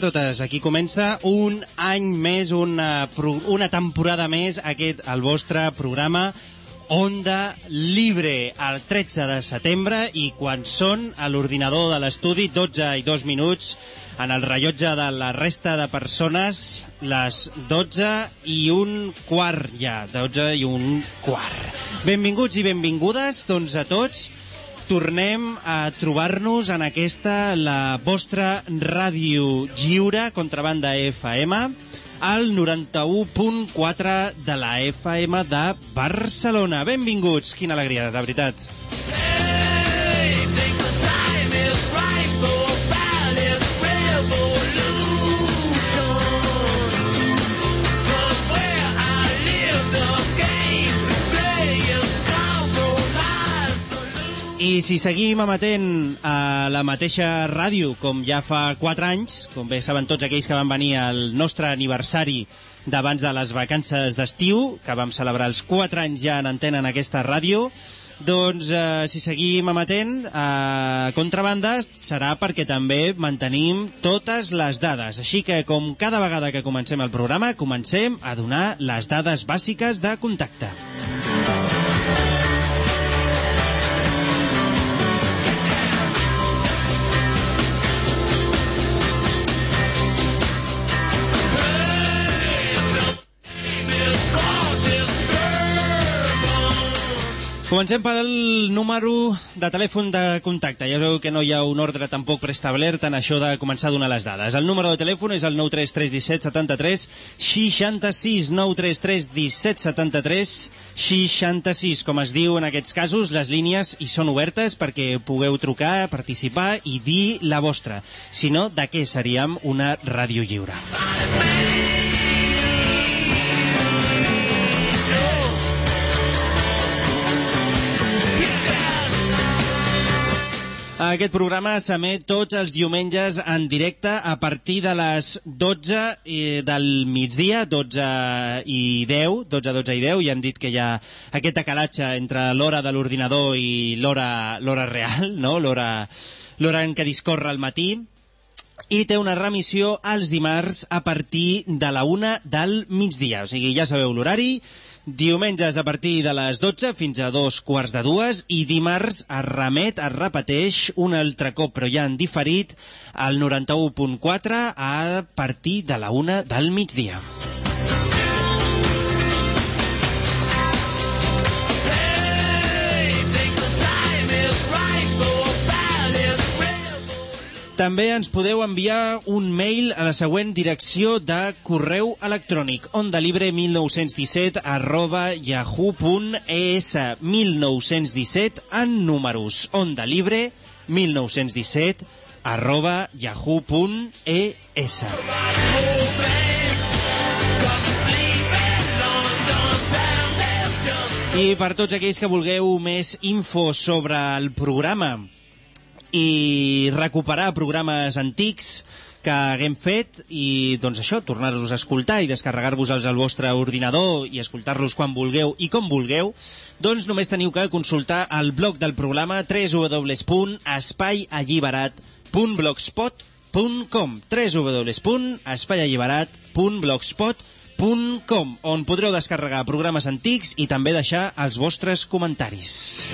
A totes. Aquí comença un any més, una, una temporada més, aquest, el vostre programa Onda Libre, el 13 de setembre, i quan són a l'ordinador de l'estudi, 12 i 2 minuts, en el rellotge de la resta de persones, les 12 i un quart ja, 12 i un quart. Benvinguts i benvingudes, doncs, a tots, tornem a trobar-nos en aquesta, la vostra ràdio lliure, contrabanda FM, al 91.4 de la FM de Barcelona. Benvinguts, quina alegria, de veritat. I si seguim emetent a la mateixa ràdio, com ja fa 4 anys, com bé saben tots aquells que van venir al nostre aniversari d'abans de les vacances d'estiu, que vam celebrar els 4 anys ja en antena en aquesta ràdio, doncs eh, si seguim emetent a contrabanda serà perquè també mantenim totes les dades. Així que, com cada vegada que comencem el programa, comencem a donar les dades bàsiques de contacte. Comencem pel número de telèfon de contacte. Ja veu que no hi ha un ordre tampoc preestablert en això de començar a donar les dades. El número de telèfon és el 93317 73 66 933 17 73 66. Com es diu en aquests casos, les línies hi són obertes perquè pugueu trucar, participar i dir la vostra. Si no, de què seríem una ràdio lliure? Aquest programa s'emet tots els diumenges en directe a partir de les 12 eh, del migdia, 12 i 10, 12, 12 i 10. Ja hem dit que hi ha aquest acalatge entre l'hora de l'ordinador i l'hora real, no? l'hora en què discorre el matí i té una remissió els dimarts a partir de la una del migdia. O sigui, ja sabeu l'horari, diumenges a partir de les 12 fins a dos quarts de dues i dimarts es remet, es repeteix un altre cop, però ja en diferit, al 91.4 a partir de la una del migdia. També ens podeu enviar un mail a la següent direcció de correu electrònic ondalibre1917 arroba yahoo.es 1917 en números ondalibre1917 arroba yahoo.es I per tots aquells que vulgueu més info sobre el programa i recuperar programes antics que haguem fet i doncs això, tornar-los a escoltar i descarregar-vos-els al vostre ordinador i escoltar-los quan vulgueu i com vulgueu, doncs només teniu que consultar el blog del programa www.espaialliberat.blogspot.com www.espaialliberat.blogspot.com on podreu descarregar programes antics i també deixar els vostres comentaris.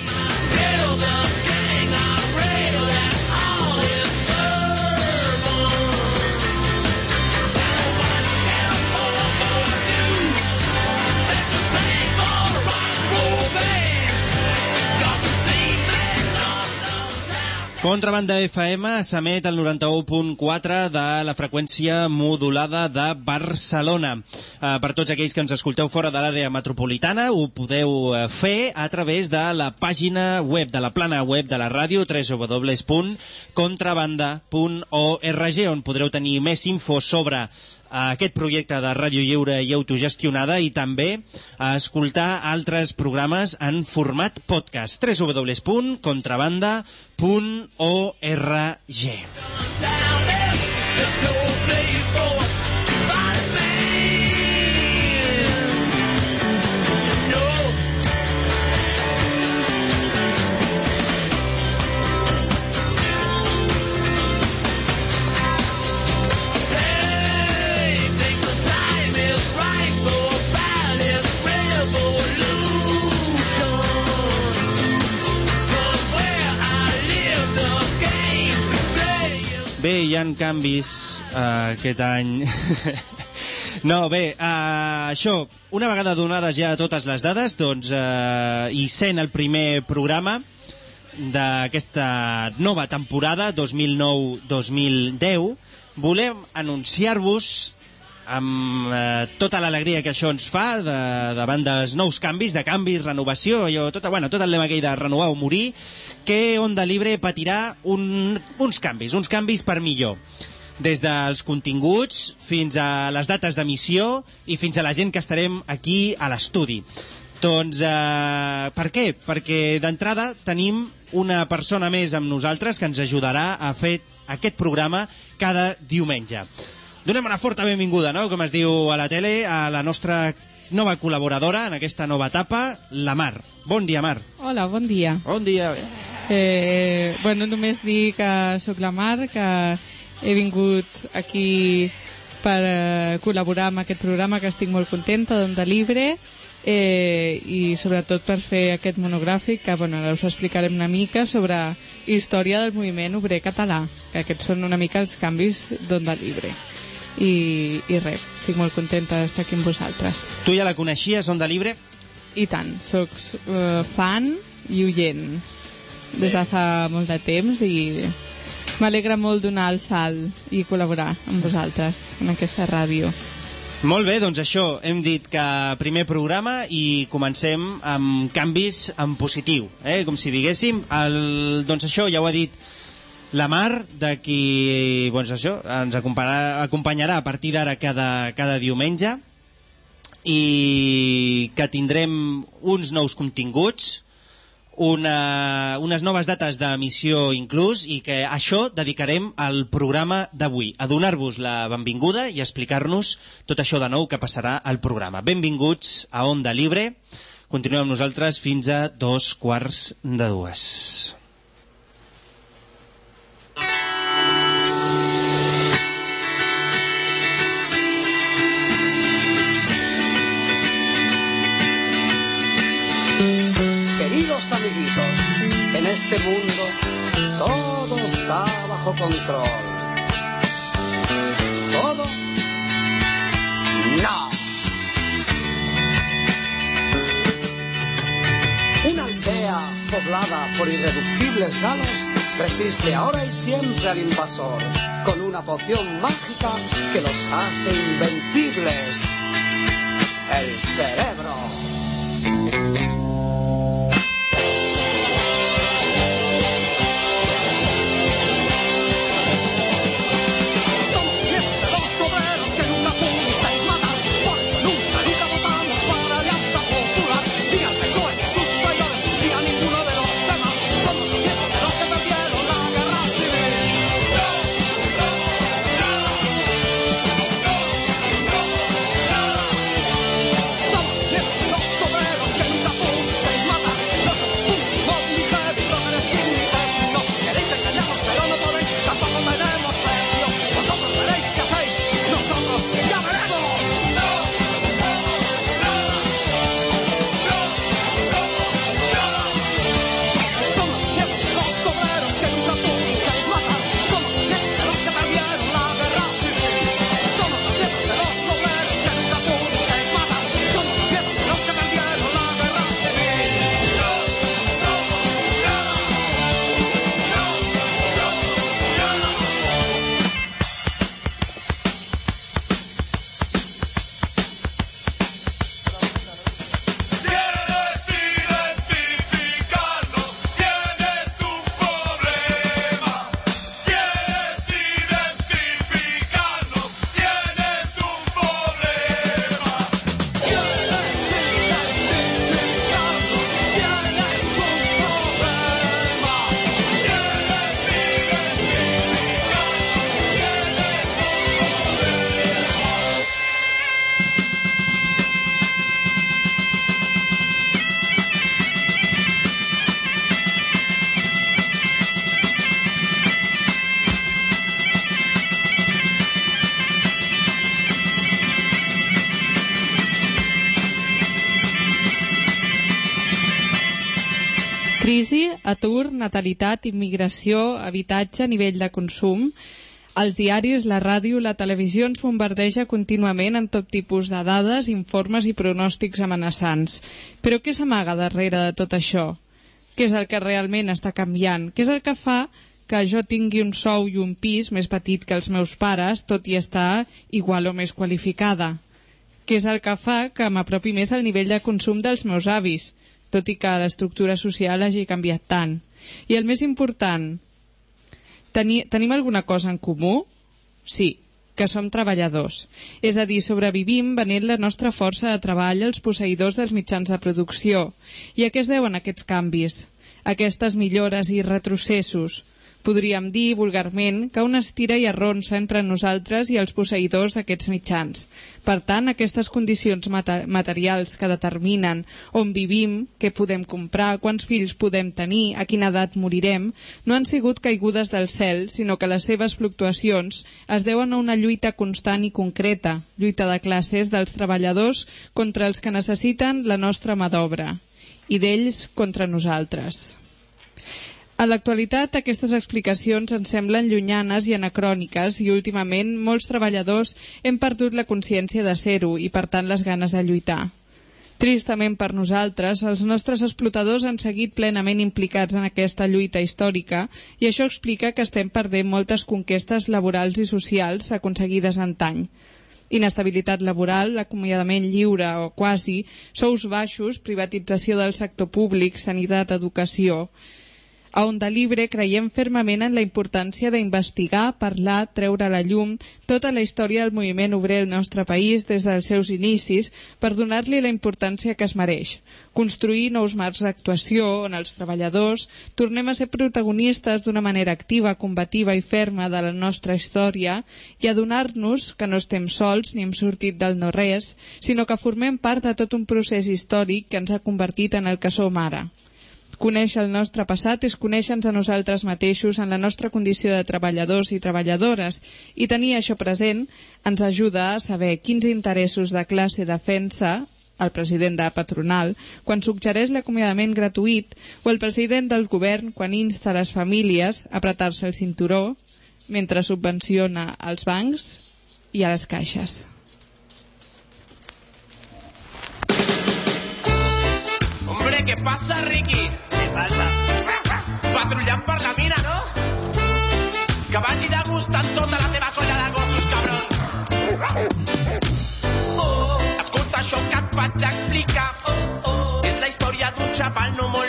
Contrabanda FM s'emet al 91.4 de la freqüència modulada de Barcelona. Eh, per tots aquells que ens escolteu fora de l'àrea metropolitana, ho podeu eh, fer a través de la pàgina web, de la plana web de la ràdio, www.contrabanda.org, on podreu tenir més info sobre a aquest projecte de ràdio lliure i autogestionada i també a escoltar altres programes en format podcast. www.contrabanda.org Bé, hi han canvis uh, aquest any. no, bé, uh, això, una vegada donades ja totes les dades, doncs, uh, i sent el primer programa d'aquesta nova temporada, 2009-2010, volem anunciar-vos amb eh, tota l'alegria que això ens fa de, davant dels nous canvis, de canvis, renovació, allò, tota, bueno, tot el lema aquell de renovar o morir, que Onda Libre patirà un, uns canvis, uns canvis per millor des dels continguts fins a les dates d'emissió i fins a la gent que estarem aquí a l'estudi. Doncs, eh, per què? Perquè d'entrada tenim una persona més amb nosaltres que ens ajudarà a fer aquest programa cada diumenge. Donem una forta benvinguda, no?, com es diu a la tele, a la nostra nova col·laboradora en aquesta nova etapa, la Mar. Bon dia, Mar. Hola, bon dia. Bon dia. Eh, bueno, només dir que sóc la Mar, que he vingut aquí per eh, col·laborar amb aquest programa, que estic molt contenta, d'Onda Libre, eh, i sobretot per fer aquest monogràfic, que bueno, ara us explicarem una mica sobre història del moviment obrer català, que aquests són una mica els canvis d'Onda Libre. I, i res, estic molt contenta d'estar aquí amb vosaltres. Tu ja la coneixies, Onda Libre? I tant, sóc uh, fan i oient des de fa molt de temps i m'alegra molt donar el salt i col·laborar amb vosaltres en aquesta ràdio. Molt bé, doncs això, hem dit que primer programa i comencem amb canvis en positiu, eh? com si diguéssim, el, doncs això ja ho ha dit la Mar, de qui doncs això, ens acompanyarà, acompanyarà a partir d'ara cada, cada diumenge i que tindrem uns nous continguts, una, unes noves dates d'emissió inclús i que això dedicarem al programa d'avui, a donar-vos la benvinguda i explicar-nos tot això de nou que passarà al programa. Benvinguts a Onda Libre. Continuem nosaltres fins a dos quarts de dues. Queridos amiguitos, en este mundo todo está bajo control. ¿Todo? No. Una aldea poblada por irreductibles galos resiste ahora y siempre al invasor con una poción mágica que los hace invencibles. El cerebro. Natalitat, immigració, habitatge, nivell de consum... Els diaris, la ràdio, la televisió ens bombardeja contínuament amb tot tipus de dades, informes i pronòstics amenaçants. Però què s'amaga darrere de tot això? Què és el que realment està canviant? Què és el que fa que jo tingui un sou i un pis més petit que els meus pares, tot i estar igual o més qualificada? Què és el que fa que m'apropi més al nivell de consum dels meus avis, tot i que l'estructura social hagi canviat tant? I el més important, teni, tenim alguna cosa en comú? Sí, que som treballadors. És a dir, sobrevivim venent la nostra força de treball als posseïdors dels mitjans de producció. I a què es deuen aquests canvis? Aquestes millores i retrocessos? Podríem dir, vulgarment, que una estira i arronsa entre nosaltres i els posseïdors d'aquests mitjans. Per tant, aquestes condicions materials que determinen on vivim, què podem comprar, quants fills podem tenir, a quina edat morirem, no han sigut caigudes del cel, sinó que les seves fluctuacions es deuen a una lluita constant i concreta, lluita de classes dels treballadors contra els que necessiten la nostra mà d'obra i d'ells contra nosaltres. A l'actualitat, aquestes explicacions ens semblen llunyanes i anacròniques i últimament molts treballadors hem perdut la consciència de ser-ho i, per tant, les ganes de lluitar. Tristament per nosaltres, els nostres explotadors han seguit plenament implicats en aquesta lluita històrica i això explica que estem perdent moltes conquestes laborals i socials aconseguides antany. Inestabilitat laboral, acomiadament lliure o quasi, sous baixos, privatització del sector públic, sanitat, educació... A Onda Libre creiem fermament en la importància d'investigar, parlar, treure a la llum tota la història del moviment obrer al nostre país des dels seus inicis per donar-li la importància que es mereix. Construir nous marcs d'actuació on els treballadors tornem a ser protagonistes d'una manera activa, combativa i ferma de la nostra història i adonar-nos que no estem sols ni hem sortit del no-res, sinó que formem part de tot un procés històric que ens ha convertit en el que som ara. Conèixer el nostre passat és conèixer-nos a nosaltres mateixos en la nostra condició de treballadors i treballadores i tenir això present ens ajuda a saber quins interessos de classe defensa el president de patronal quan suggereix l'acomiadament gratuït o el president del govern quan insta les famílies a apretar-se el cinturó mentre subvenciona els bancs i a les caixes. Hombre, ¿qué pasa, Ricky? Passa? Patrullant per la mina, no? Que vagi de gust amb tota la teva colla de gossos, cabron. Oh, escolta això que et vaig explicar. Oh, oh. És la història d'un xaval no molt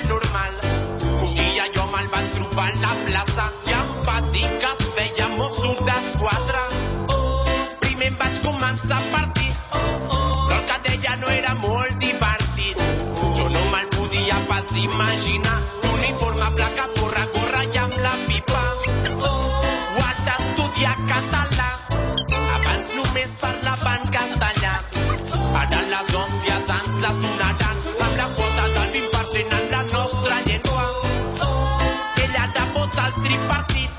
tripartit.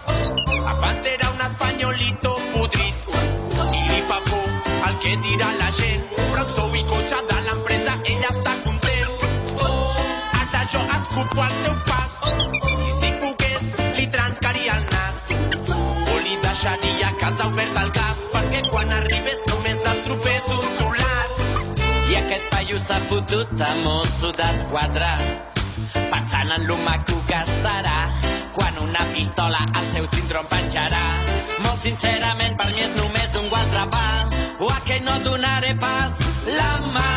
Abans era un espanyolito podrit. I li fa por el que dirà la gent. Però amb sou i cotxe de l'empresa ell està content. Ara jo escupo al seu pas. I si pogués, li trencaria el nas. O li deixaria casa obert el gas perquè quan arribés només es trobés un solar. I aquest paio s'ha fotut a mosso d'esquadra pensant en lo maco que estarà quan una pistola al seu em penjarà. Molt sincerament, per mi és només gualtre pa o a que no donaré pas la mà.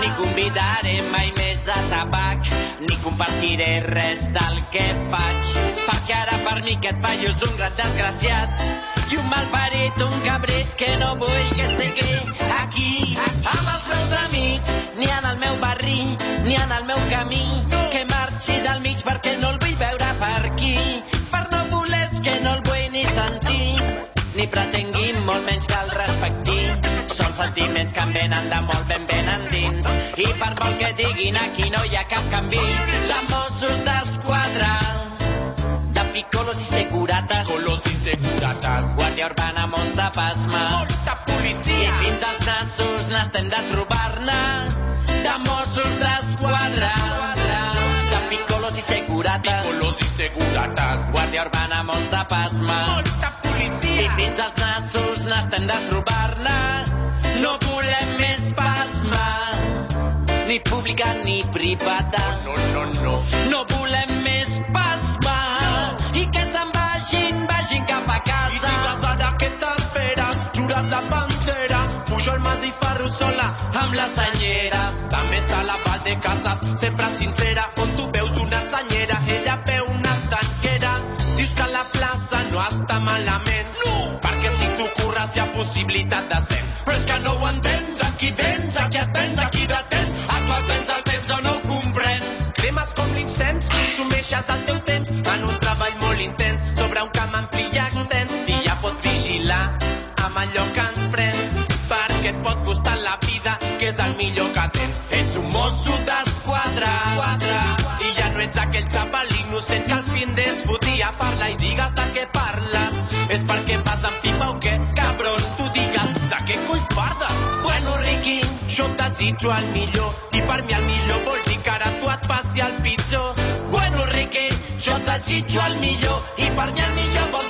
Ni convidaré mai més a tabac ni compartiré res del que faig perquè ara per mi aquest paio és un gran desgraciat. I un malparit, un cabrit que no vull que estigui aquí. Amb els meus amics ni en el meu barri ni en el meu camí marxi del mig perquè no el vull veure per aquí per no voler que no el vull ni sentir ni pretengui molt menys que el respecti. Són sentiments que em venen de molt ben ben endins i per molt que diguin aquí no hi ha cap canvi. De Mossos d'Esquadra de picolos i segurates. Colos i segurates. Guàrdia Urbana, molta pasma. Molta i policia. fins als nassos n'estem de trobar-ne. De Mossos d'Esquadra. de picolos i segurates Colos i segurates. Guàrdia Urbana, molta pasma Molta i policia. fins als nassos n'estem de trobar-ne. No volem més pasma, ni pública ni privada. No, no, no. No volem més pasma, i que se'n vagin, vagin cap a I casa. digues ara que t'esperes, jures la bandera, Pujol, Mas i Ferrusola, Amb la senyera, També està la Val de Casas, sempre sincera, on tu veus una senyera, ella veu una estanquera. Dius que la plaça no està malament, no, perquè si tu curres hi ha possibilitat d'ascens. Però és que no ho entens, aquí vens, aquí et vens, aquí detens, a tu et vens el temps o no ho comprens. Cremes com l'incens, consumeixes el teu temps en un treball molt intens sobre un camp ampli i extens i ja pots vigilar amb allò que ens prens perquè et pot costar la vida és el millor que tens ets un mosso d'esquadra i ja no ets aquell xaval innocent que al fin desfotia parla i digues de què parles és perquè vas amb pipa o què cabron tu digues de què colls parles bueno Ricky jo et desitjo el millor i per mi el millor vol dir que ara tu et passi el pitjor bueno Ricky jo et desitjo el millor i per mi el millor vol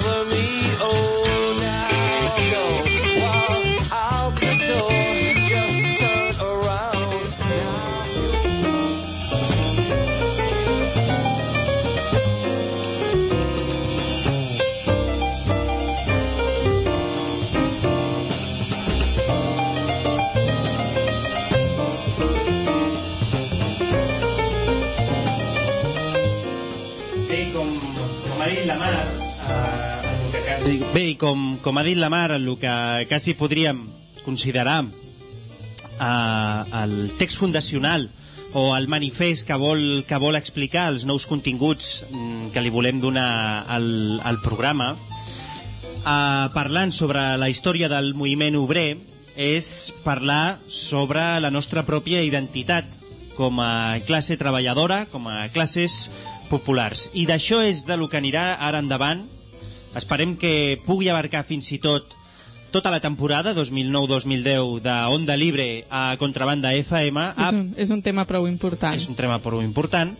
Bé, i com, com ha dit la Mar, el que quasi podríem considerar eh, el text fundacional o el manifest que vol, que vol explicar els nous continguts mm, que li volem donar al, al programa, eh, parlant sobre la història del moviment obrer, és parlar sobre la nostra pròpia identitat com a classe treballadora, com a classes populars. I d'això és de lo que anirà ara endavant. Esperem que pugui abarcar fins i tot tota la temporada 2009-2010 de Onda Libre a Contrabanda FM a És un, és un tema prou important. és un tema prou important.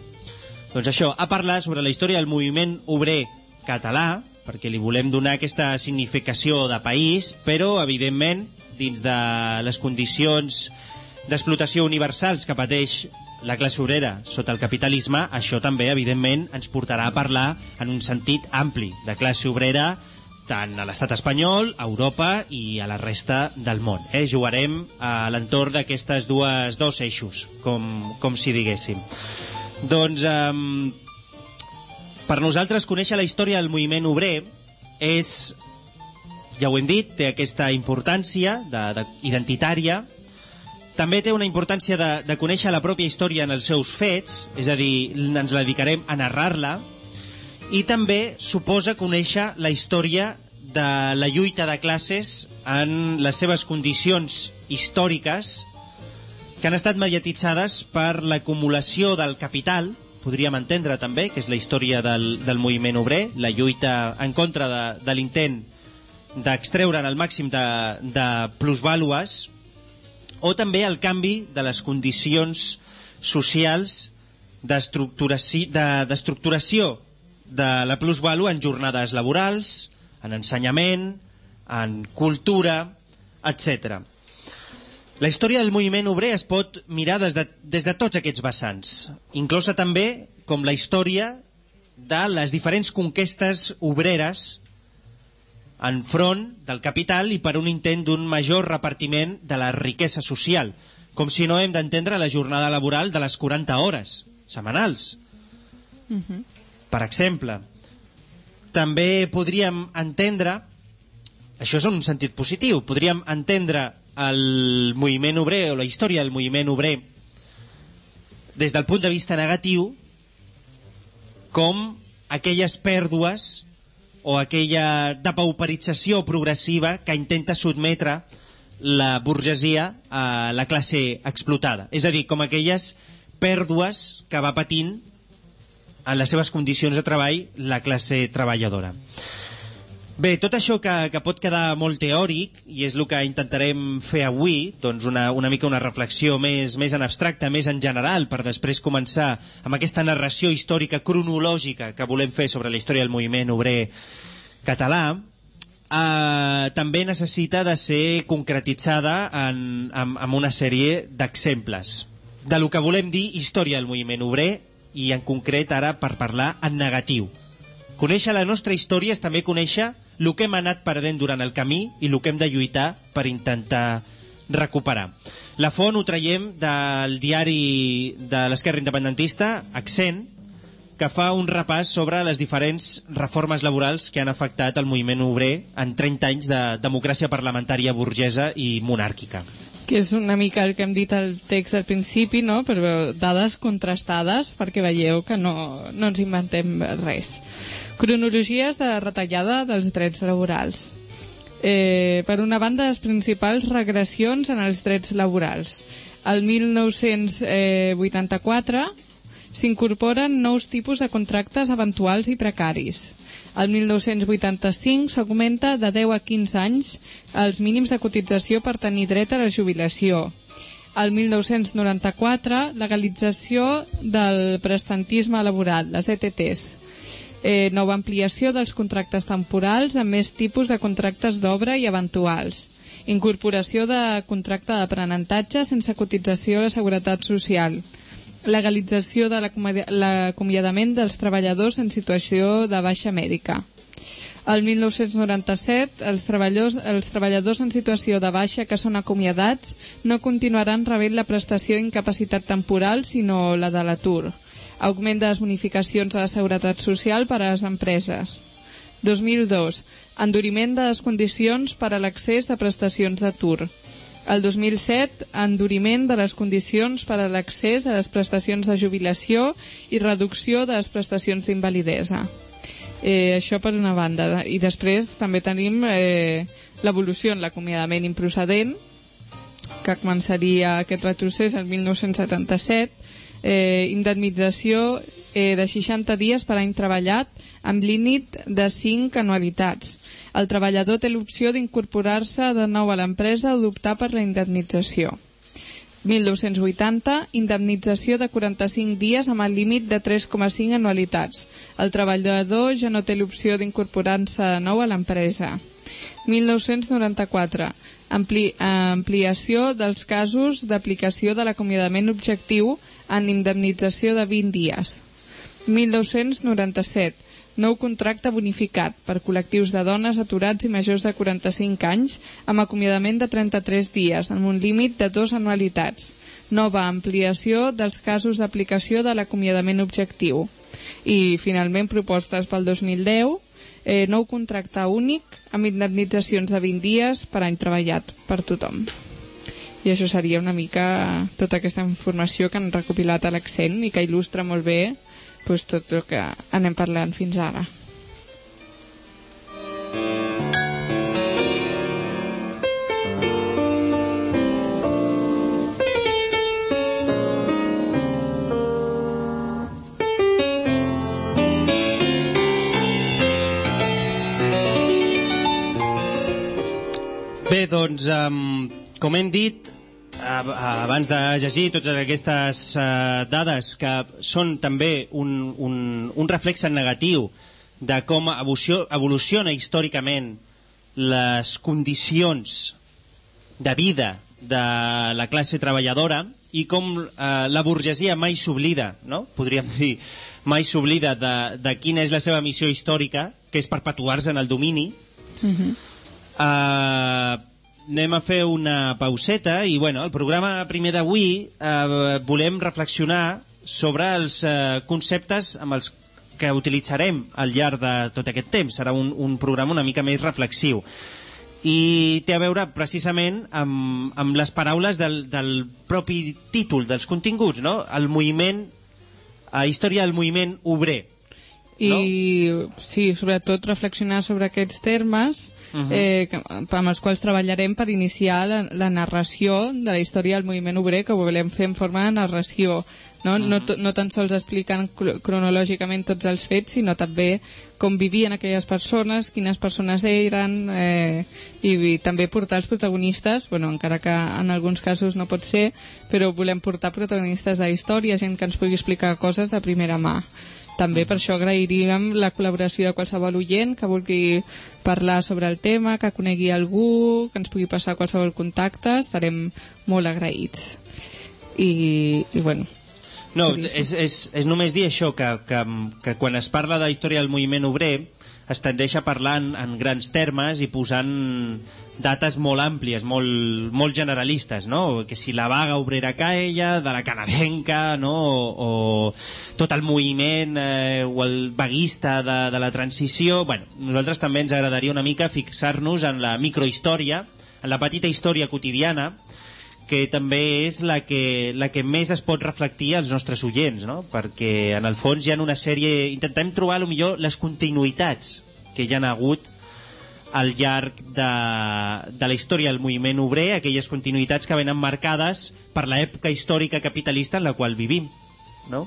Doncs això, a parlar sobre la història del moviment obrer català, perquè li volem donar aquesta significació de país, però, evidentment, dins de les condicions d'explotació universals que pateix la classe obrera sota el capitalisme, això també, evidentment, ens portarà a parlar en un sentit ampli de classe obrera tant a l'estat espanyol, a Europa i a la resta del món. Eh? Jugarem a l'entorn d'aquestes dues dos eixos, com, com si diguéssim. Doncs, um, per nosaltres, conèixer la història del moviment obrer és, ja ho hem dit, té aquesta importància de, de, identitària, també té una importància de, de conèixer la pròpia història en els seus fets, és a dir, ens la dedicarem a narrar-la, i també suposa conèixer la història de la lluita de classes en les seves condicions històriques que han estat mediatitzades per l'acumulació del capital, podríem entendre també, que és la història del, del moviment obrer, la lluita en contra de, de l'intent d'extreure'n el màxim de, de plusvàlues, o també el canvi de les condicions socials d'estructuraci- de- d'estructuració de la plusvàlua en jornades laborals, en ensenyament, en cultura, etc. La història del moviment obrer es pot mirar des de, des de tots aquests vessants, inclosa també com la història de les diferents conquestes obreres enfront del capital i per un intent d'un major repartiment de la riquesa social, com si no hem d'entendre la jornada laboral de les 40 hores setmanals. Per exemple, també podríem entendre, això és en un sentit positiu, podríem entendre el moviment obrer o la història del moviment obrer des del punt de vista negatiu com aquelles pèrdues o aquella depauperització progressiva que intenta sotmetre la burgesia a la classe explotada. És a dir, com aquelles pèrdues que va patint en les seves condicions de treball la classe treballadora. Bé, tot això que, que pot quedar molt teòric, i és el que intentarem fer avui, doncs una, una mica una reflexió més, més en abstracte, més en general, per després començar amb aquesta narració històrica cronològica que volem fer sobre la història del moviment obrer català, eh, també necessita de ser concretitzada en, en, en una sèrie d'exemples de lo que volem dir història del moviment obrer i en concret ara per parlar en negatiu. Conèixer la nostra història és també conèixer el que hem anat perdent durant el camí i el que hem de lluitar per intentar recuperar. La font ho traiem del diari de l'esquerra independentista, Accent, que fa un repàs sobre les diferents reformes laborals que han afectat el moviment obrer en 30 anys de democràcia parlamentària burgesa i monàrquica. que és una mica el que hem dit al text al principi, no? però dades contrastades perquè veieu que no, no ens inventem res. Cronologies de retallada dels drets laborals. Eh, per una banda, les principals regressions en els drets laborals. El 1984 s'incorporen nous tipus de contractes eventuals i precaris. El 1985 s'augmenta de 10 a 15 anys els mínims de cotització per tenir dret a la jubilació. El 1994, legalització del prestantisme laboral, les ETTs. Eh, nova ampliació dels contractes temporals amb més tipus de contractes d'obra i eventuals. Incorporació de contracte d'aprenentatge sense cotització a la Seguretat Social legalització de l'acomiadament dels treballadors en situació de baixa mèdica. El 1997, els treballadors, els treballadors en situació de baixa que són acomiadats no continuaran rebent la prestació d'incapacitat temporal, sinó la de l'atur. Augment de les bonificacions a la seguretat social per a les empreses. 2002. Enduriment de les condicions per a l'accés de prestacions d'atur. El 2007, enduriment de les condicions per a l'accés a les prestacions de jubilació i reducció de les prestacions d'invalidesa. Eh, això per una banda. I després també tenim eh, l'evolució en l'acomiadament improcedent, que començaria aquest retrocés el 1977, eh, indemnització eh, de 60 dies per any treballat amb límit de 5 anualitats. El treballador té l'opció d'incorporar-se de nou a l'empresa o d'optar per la indemnització. 1980, indemnització de 45 dies amb el límit de 3,5 anualitats. El treballador ja no té l'opció d'incorporar-se de nou a l'empresa. 1994, ampli ampliació dels casos d'aplicació de l'acomiadament objectiu en indemnització de 20 dies. 1997, nou contracte bonificat per col·lectius de dones aturats i majors de 45 anys amb acomiadament de 33 dies, amb un límit de dos anualitats. Nova ampliació dels casos d'aplicació de l'acomiadament objectiu. I, finalment, propostes pel 2010, eh, nou contracte únic amb indemnitzacions de 20 dies per any treballat per tothom. I això seria una mica tota aquesta informació que han recopilat a l'accent i que il·lustra molt bé pues, tot el que anem parlant fins ara. Bé, doncs, um, com hem dit, ab- abans de llegir totes aquestes uh, dades que són també un, un, un reflex negatiu de com evoluciona històricament les condicions de vida de la classe treballadora i com eh, la burgesia mai s'oblida, no? podríem dir, mai s'oblida de, de quina és la seva missió històrica, que és perpetuar-se en el domini, Uh, anem a fer una pauseta i bueno, el programa primer d'avui uh, volem reflexionar sobre els uh, conceptes amb els que utilitzarem al llarg de tot aquest temps. Serà un, un programa una mica més reflexiu. I té a veure precisament amb, amb les paraules del, del propi títol dels continguts, no? El moviment, a història del moviment obrer. I sí, sobretot reflexionar sobre aquests termes uh -huh. eh, que, amb els quals treballarem per iniciar la, la narració de la història del moviment obrer que ho volem fer en forma de narració no, uh -huh. no, to- no tan sols explicant cro- cronològicament tots els fets sinó també com vivien aquelles persones quines persones eren eh, i, i també portar els protagonistes bueno, encara que en alguns casos no pot ser però volem portar protagonistes de la història gent que ens pugui explicar coses de primera mà també per això agrairíem la col·laboració de qualsevol oient que vulgui parlar sobre el tema, que conegui algú, que ens pugui passar qualsevol contacte, estarem molt agraïts. I, i bueno, No, és, és, és només dir això, que, que, que quan es parla de la història del moviment obrer es tendeix a parlar en, en grans termes i posant dates molt àmplies, molt, molt generalistes, no? Que si la vaga obrera caella, de la canadenca, no? O, o tot el moviment eh, o el vaguista de, de la transició... Bueno, nosaltres també ens agradaria una mica fixar-nos en la microhistòria, en la petita història quotidiana, que també és la que, la que més es pot reflectir als nostres oients, no? perquè en el fons hi ha una sèrie... Intentem trobar, millor, les continuïtats que hi han hagut al llarg de, de la història del moviment obrer, aquelles continuïtats que venen marcades per l'època històrica capitalista en la qual vivim. No?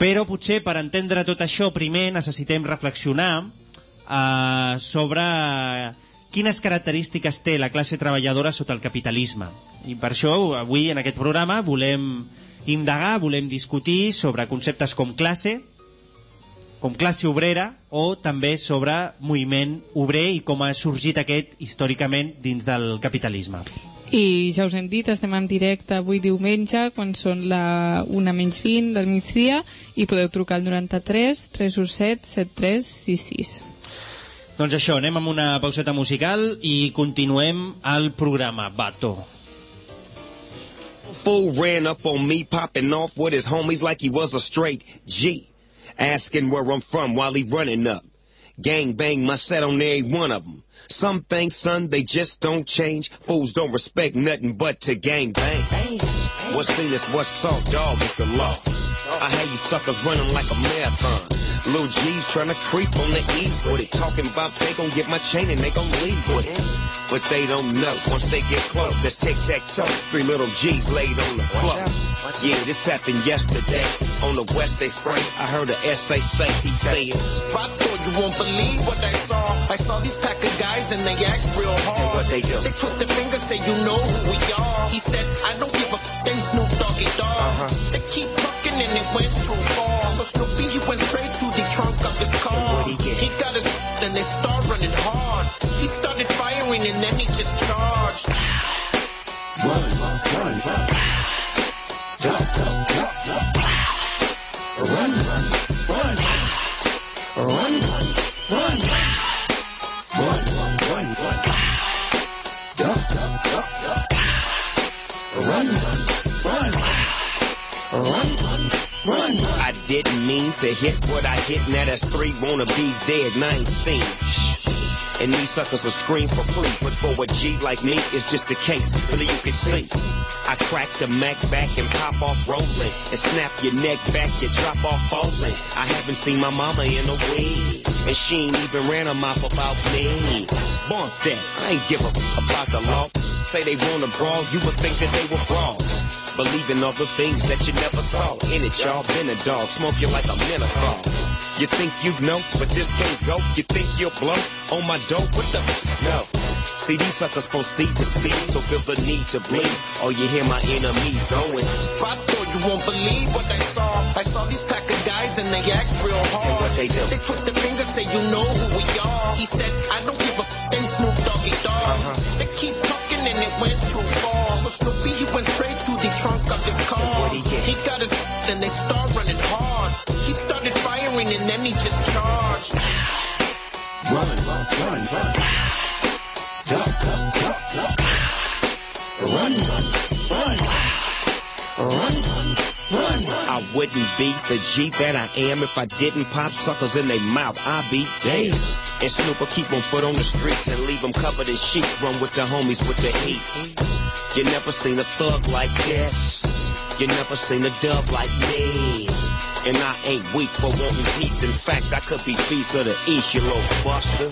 Però potser per entendre tot això primer necessitem reflexionar eh, sobre quines característiques té la classe treballadora sota el capitalisme. I per això avui en aquest programa volem indagar, volem discutir sobre conceptes com classe, com classe obrera o també sobre moviment obrer i com ha sorgit aquest històricament dins del capitalisme. I ja us hem dit, estem en directe avui diumenge, quan són la 1 menys 20 del migdia, i podeu trucar al 93 317 7366. Doncs això, anem amb una pauseta musical i continuem el programa. Bato. Fool ran up on me, popping off with his homies like he was a straight G. Asking where I'm from while he running up. Gang bang my set on every one of them. Some things, son, they just don't change. Fools don't respect nothing but to gang bang. What's seen is what's saw, dog is the law. I had you suckers running like a marathon. Lil G's trying to creep on the east with it. Talking about they gon' get my chain and they gon' leave with it. But they don't know. Once they get close, that's tic-tac-toe. Three little G's laid on the floor. Yeah, this happened yesterday. On the west they spray. I heard a essay say, he said, you won't believe what I saw. I saw these pack of guys and they act real hard. And what they do? They twist their fingers, say you know who we are. He said, I don't give a f- then Snoop Doggy Dog. Uh-huh. They keep talking and it went too far. So Snoopy, he went straight to the trunk of his car. he? He got his and they start running hard. He started firing and then he just charged. run, run, run. Duck, duck, duck, duck. Run, run, run. Run, run, run. Run, run, run, run. Duck, duck, duck, duck. Run, run, run. Run, run, run. I didn't mean to hit what I hit. Now that's three wannabes dead and I seen. And these suckers will scream for free. But for a G like me, it's just a case. Really, you can see. I crack the Mac back and pop off rolling. And snap your neck back, you drop off falling. I haven't seen my mama in a week. And she ain't even ran her mouth about me. Bump that. I ain't give a about the law. Say they wanna brawl, you would think that they were brawls. Believing all the things that you never saw. In it, y'all been a dog, smoking like a menthol. You think you know, but this can't go. You think you'll blow on my dope? What the? No. See, these suckers proceed to speak, so feel the need to bleed. Oh, you hear my enemies going. I thought you won't believe what I saw. I saw these pack of guys and they act real hard. And what they do? They twist their fingers, say you know who we are. He said, I don't give a f- then Snoop Doggy Dog. Uh-huh. They keep talking he got his and they start running hard. He started firing and then he just charged. Run, run, run, run. Duck, duck, duck, duck. Run, run, run. Run, run, run. I wouldn't be the G that I am if I didn't pop suckers in their mouth. I'd be dead. And Snoop will keep on foot on the streets and leave them covered in sheets. Run with the homies with the heat. You never seen a thug like this. You never seen a dub like me. And I ain't weak for wanting peace. In fact, I could be beast of the east, you little buster.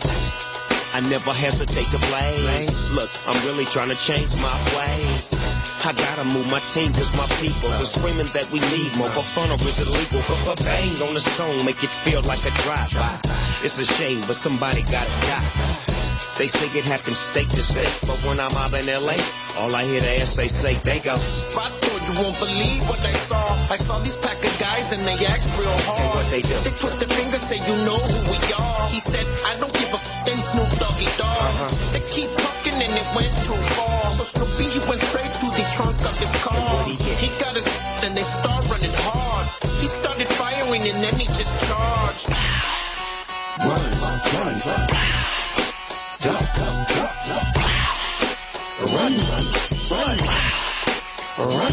I never hesitate to blaze. Look, I'm really trying to change my ways. I gotta move my team, cause my people are screaming that we need more. For fun or is it legal? But for bang on the song, make it feel like a drive-by. It's a shame, but somebody gotta die. They say it happens state to state, but when I'm out in LA, all I hear the SA say, they go. You won't believe what I saw. I saw these pack of guys and they act real hard. And what they do? They twist their fingers, say you know who we are. He said, I don't give a f- then Snoop Doggy Dog. Uh-huh. They keep talking and it went too far. So Snoopy, he went straight to the trunk of his car. what'd he? He got his f- and they start running hard. He started firing and then he just charged. Run, run, run. Duck, duck, duck, duck. Run, run, run. Run, Run, run.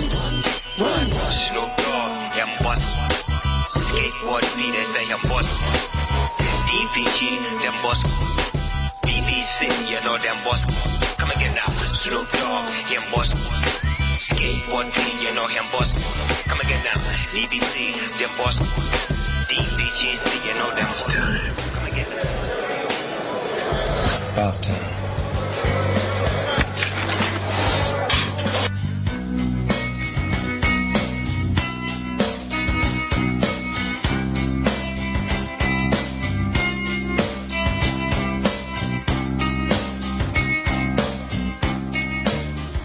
run! Snoop Dogg, him bust. Skateboard me, they say him bust. DPG, them bust. BBC, you know them bust. Come again now. Snoop Dogg, him bust. Skateboard me, you know him bust. Come again now. BBC, them bust. DPGC, you know them bust. It's time. It's about time.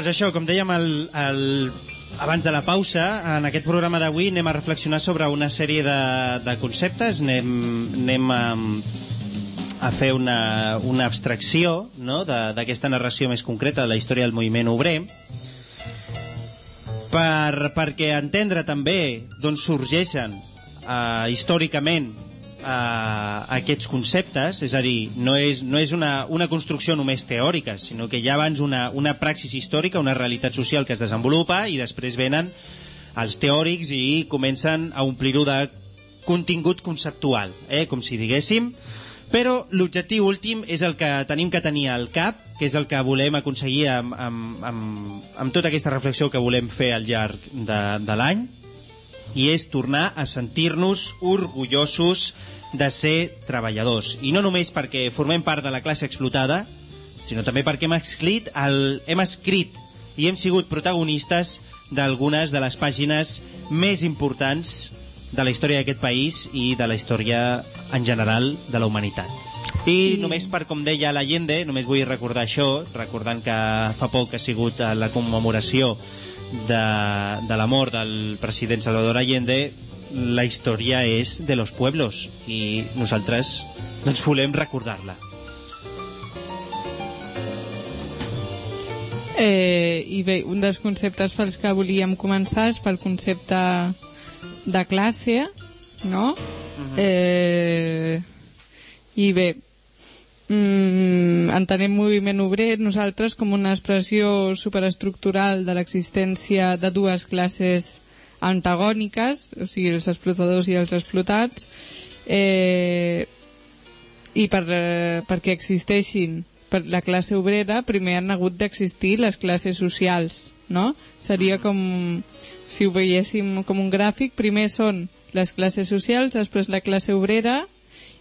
Doncs això, com dèiem el, el, abans de la pausa, en aquest programa d'avui anem a reflexionar sobre una sèrie de, de conceptes, anem, anem a, a fer una, una abstracció no? d'aquesta narració més concreta de la història del moviment obrer, per, perquè entendre també d'on sorgeixen eh, històricament eh, aquests conceptes, és a dir, no és, no és una, una construcció només teòrica, sinó que hi ha abans una, una praxis històrica, una realitat social que es desenvolupa i després venen els teòrics i comencen a omplir-ho de contingut conceptual, eh? com si diguéssim, però l'objectiu últim és el que tenim que tenir al cap, que és el que volem aconseguir amb, amb, amb, amb tota aquesta reflexió que volem fer al llarg de, de l'any, i és tornar a sentir-nos orgullosos de ser treballadors. I no només perquè formem part de la classe explotada, sinó també perquè hem escrit, el, hem escrit i hem sigut protagonistes d'algunes de les pàgines més importants de la història d'aquest país i de la història en general de la humanitat. I només per, com deia l'Allende, només vull recordar això, recordant que fa poc ha sigut la commemoració de, de la mort del president Salvador Allende, la història és de los pueblos i nosaltres doncs, volem recordar-la. Eh, I bé, un dels conceptes pels que volíem començar és pel concepte de classe, no? eh, I bé, mm, entenem moviment obrer nosaltres com una expressió superestructural de l'existència de dues classes antagòniques, o sigui, els explotadors i els explotats, eh, i per, eh, perquè existeixin per la classe obrera primer han hagut d'existir les classes socials no? seria com si ho veiéssim com un gràfic primer són les classes socials, després la classe obrera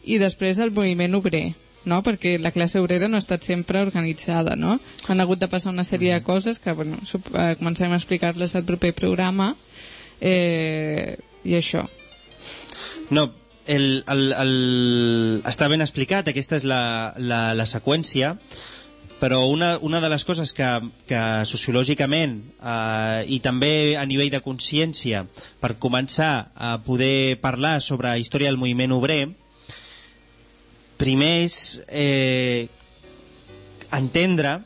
i després el moviment obrer no? perquè la classe obrera no ha estat sempre organitzada, no? Han hagut de passar una sèrie de coses que, bueno, eh, començarem a explicar-les al proper programa eh, i això. No, el, el, el... està ben explicat, aquesta és la, la, la seqüència, però una, una de les coses que, que sociològicament eh, i també a nivell de consciència per començar a poder parlar sobre història del moviment obrer primer és eh, entendre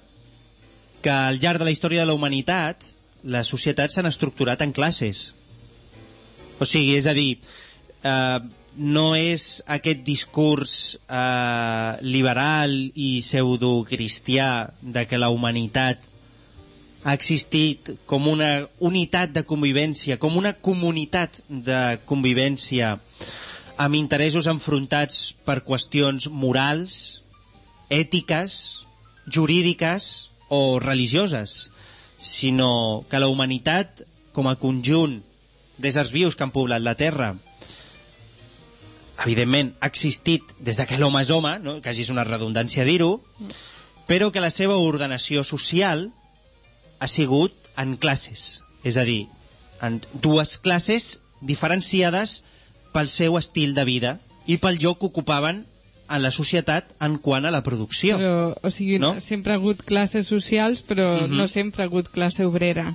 que al llarg de la història de la humanitat les societats s'han estructurat en classes o sigui, és a dir, eh, no és aquest discurs eh, liberal i pseudocristià de que la humanitat ha existit com una unitat de convivència, com una comunitat de convivència amb interessos enfrontats per qüestions morals, ètiques, jurídiques o religioses, sinó que la humanitat, com a conjunt d'éssers vius que han poblat la Terra, evidentment ha existit des de que l'home és home, no? quasi és una redundància dir-ho, però que la seva ordenació social ha sigut en classes, és a dir, en dues classes diferenciades pel seu estil de vida i pel lloc que ocupaven en la societat en quant a la producció. Però, o sigui, No? sempre ha hagut classes socials, però Mhm. no sempre ha hagut classe obrera.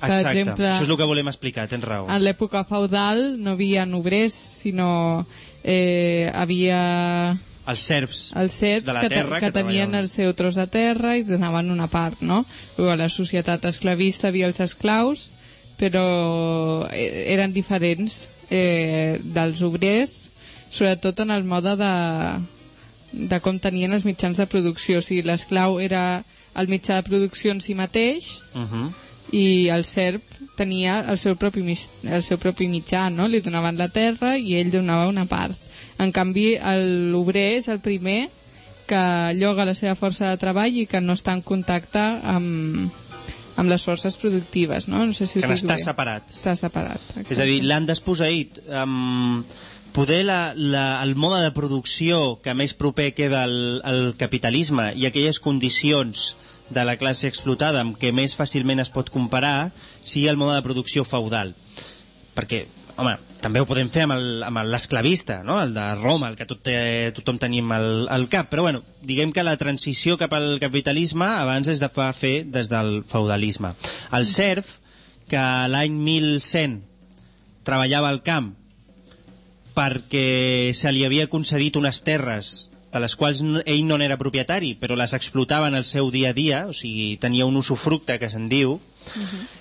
Per Exacte, exemple, això és el que volem explicar, tens raó. en l'època feudal no havia obrers, sinó eh, havia Els serps els serfs de la que, te- terra que, tenien treballaven. el seu tros de terra i donaven una part, no? A la societat esclavista havia els esclaus, però eh, eren diferents eh, dels obrers, sobretot en el mode de, de com tenien els mitjans de producció. O sigui, l'esclau era el mitjà de producció en si mateix Uh -huh. I el serp tenia el seu propi, el seu propi mitjà, no? Li donaven la terra i ell donava una part. En canvi, l'obrer és el primer que lloga la seva força de treball i que no està en contacte amb, amb les forces productives, no? No sé si Que n'està separat. Està separat. És a dir, l'han desposseït. Um, poder la, la, el mode de producció que més proper queda al, al capitalisme i aquelles condicions de la classe explotada amb què més fàcilment es pot comparar sigui el mode de producció feudal. Perquè, home, també ho podem fer amb l'esclavista, no? el de Roma, el que tot, té, tothom tenim al, al cap. Però bueno, diguem que la transició cap al capitalisme abans es fa fer des del feudalisme. El serf, que l'any 1100 treballava al camp perquè se li havia concedit unes terres de les quals ell no n'era propietari, però les explotava en el seu dia a dia, o sigui, tenia un usufructe que se'n diu,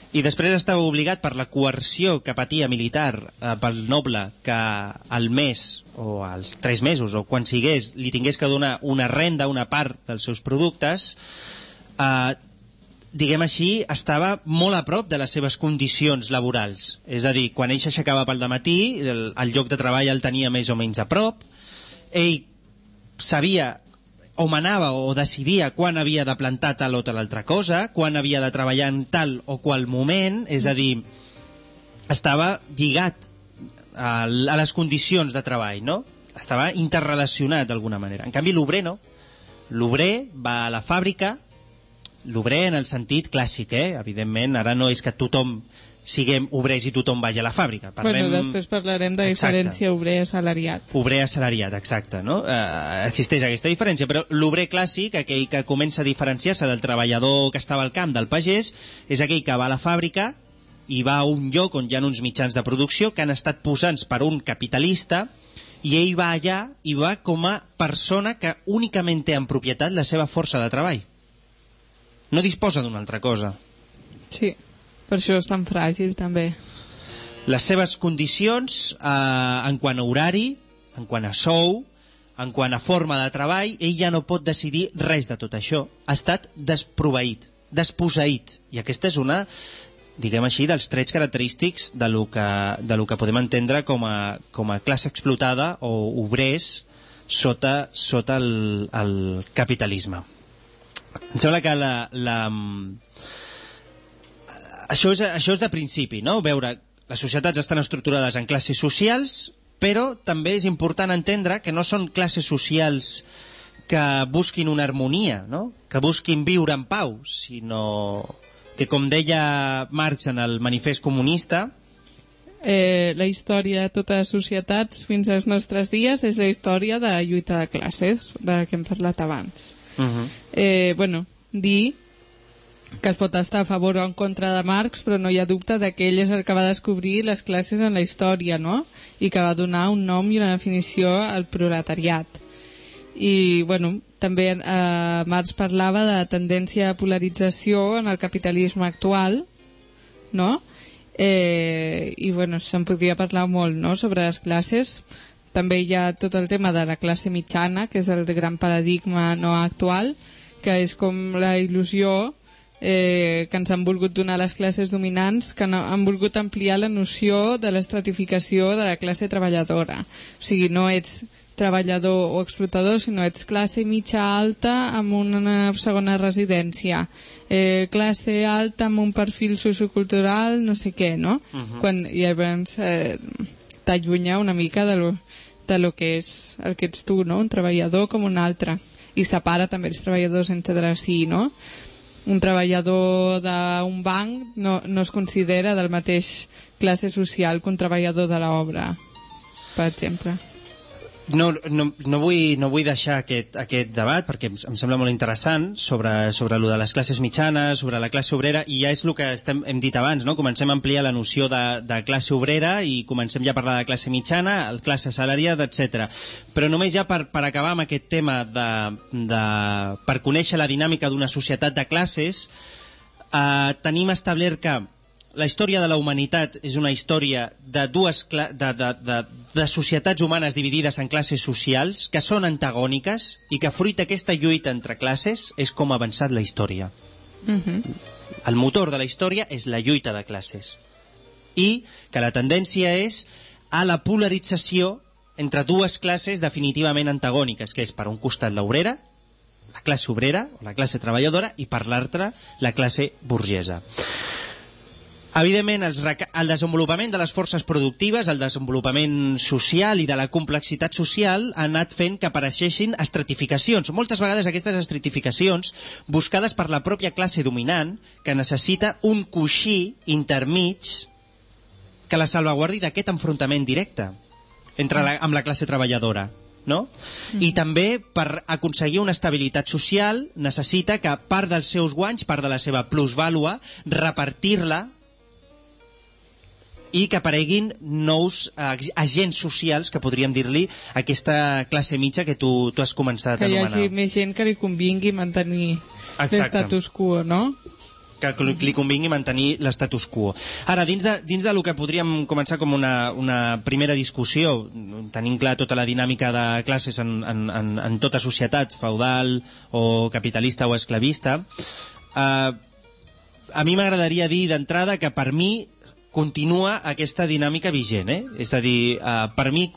i després estava obligat per la coerció que patia militar eh, pel noble que al mes o als tres mesos o quan sigués li tingués que donar una renda, una part dels seus productes eh, diguem així, estava molt a prop de les seves condicions laborals. És a dir, quan ell s'aixecava pel matí, el, el lloc de treball el tenia més o menys a prop, ell sabia o manava o decidia quan havia de plantar tal o tal altra cosa, quan havia de treballar en tal o qual moment, és a dir, estava lligat a, les condicions de treball, no? Estava interrelacionat d'alguna manera. En canvi, l'obrer no. L'obrer va a la fàbrica, l'obrer en el sentit clàssic, eh? Evidentment, ara no és que tothom siguem obrers i tothom vagi a la fàbrica. Bueno, després parlarem de Exacte. diferència obrer assalariat. Obrer assalariat, exacte, no? Eh, existeix aquesta diferència, però l'obrer clàssic, aquell que comença a diferenciar-se del treballador que estava al camp, del pagès, és aquell que va a la fàbrica i va a un lloc on hi ha uns mitjans de producció que han estat posats per un capitalista i ell va allà i va com a persona que únicament té en propietat la seva força de treball. No disposa d'una altra cosa. Sí, per això és tan fràgil, també. les seves condicions eh, en quant a horari, en quant a sou, en quant a forma de treball, ell ja no pot decidir res de tot això. Ha estat desproveït, desposseït. I aquesta és una, diguem així, dels trets característics de lo que, de lo que podem entendre com a, com a classe explotada o obrers sota, sota el, el capitalisme. Em sembla que la, la, això és, això és de principi, no? Veure les societats estan estructurades en classes socials, però també és important entendre que no són classes socials que busquin una harmonia, no? que busquin viure en pau, sinó que, com deia Marx en el manifest comunista, Eh, la història de totes les societats fins als nostres dies és la història de lluita de classes, de què hem parlat abans. uh -huh. eh, bueno, dir que es pot estar a favor o en contra de Marx, però no hi ha dubte de que ell és el que va descobrir les classes en la història, no? I que va donar un nom i una definició al proletariat. I, bueno, també eh, Marx parlava de tendència de polarització en el capitalisme actual, no? Eh, I, bueno, se'n podria parlar molt, no?, sobre les classes. També hi ha tot el tema de la classe mitjana, que és el gran paradigma no actual, que és com la il·lusió eh, que ens han volgut donar les classes dominants, que no, han volgut ampliar la noció de l'estratificació de la classe treballadora. O sigui, no ets treballador o explotador, sinó ets classe mitja alta amb una segona residència, eh, classe alta amb un perfil sociocultural, no sé què, no? Uh -huh. Quan, I llavors eh, t'allunya una mica de lo, de lo que és el que ets tu, no? Un treballador com un altre. I separa també els treballadors entre si, no? Un treballador d'un banc no, no es considera del mateix classe social que un treballador de l'obra, per exemple. No, no, no, vull, no vull deixar aquest, aquest debat perquè em, em sembla molt interessant sobre, sobre lo de les classes mitjanes, sobre la classe obrera i ja és el que estem, hem dit abans no? comencem a ampliar la noció de, de classe obrera i comencem ja a parlar de classe mitjana classe salariada, etc. però només ja per, per acabar amb aquest tema de, de, per conèixer la dinàmica d'una societat de classes eh, tenim establert que la història de la humanitat és una història de dues de, de, de, de societats humanes dividides en classes socials que són antagòniques i que fruit d'aquesta lluita entre classes és com ha avançat la història. Uh -huh. El motor de la història és la lluita de classes. I que la tendència és a la polarització entre dues classes definitivament antagòniques, que és per un costat l'obrera, la classe obrera o la classe treballadora, i per l'altre la classe burgesa. Evidentment, els reca- el desenvolupament de les forces productives, el desenvolupament social i de la complexitat social ha anat fent que apareixessin estratificacions. Moltes vegades aquestes estratificacions buscades per la pròpia classe dominant que necessita un coixí intermig que la salvaguardi d'aquest enfrontament directe entre la, amb la classe treballadora no? I també per aconseguir una estabilitat social necessita que part dels seus guanys, part de la seva plusvàlua, repartir-la i que apareguin nous eh, agents socials que podríem dir-li aquesta classe mitja que tu, tu has començat Que a hi anomenar. hagi més gent que li convingui mantenir l'estatus quo, no? que li convingui mantenir l'estatus quo. Ara, dins de, dins de lo que podríem començar com una, una primera discussió, tenim clar tota la dinàmica de classes en, en, en, en tota societat, feudal o capitalista o esclavista, eh, a mi m'agradaria dir d'entrada que per mi continua aquesta dinàmica vigent, eh? És a dir, eh, per mi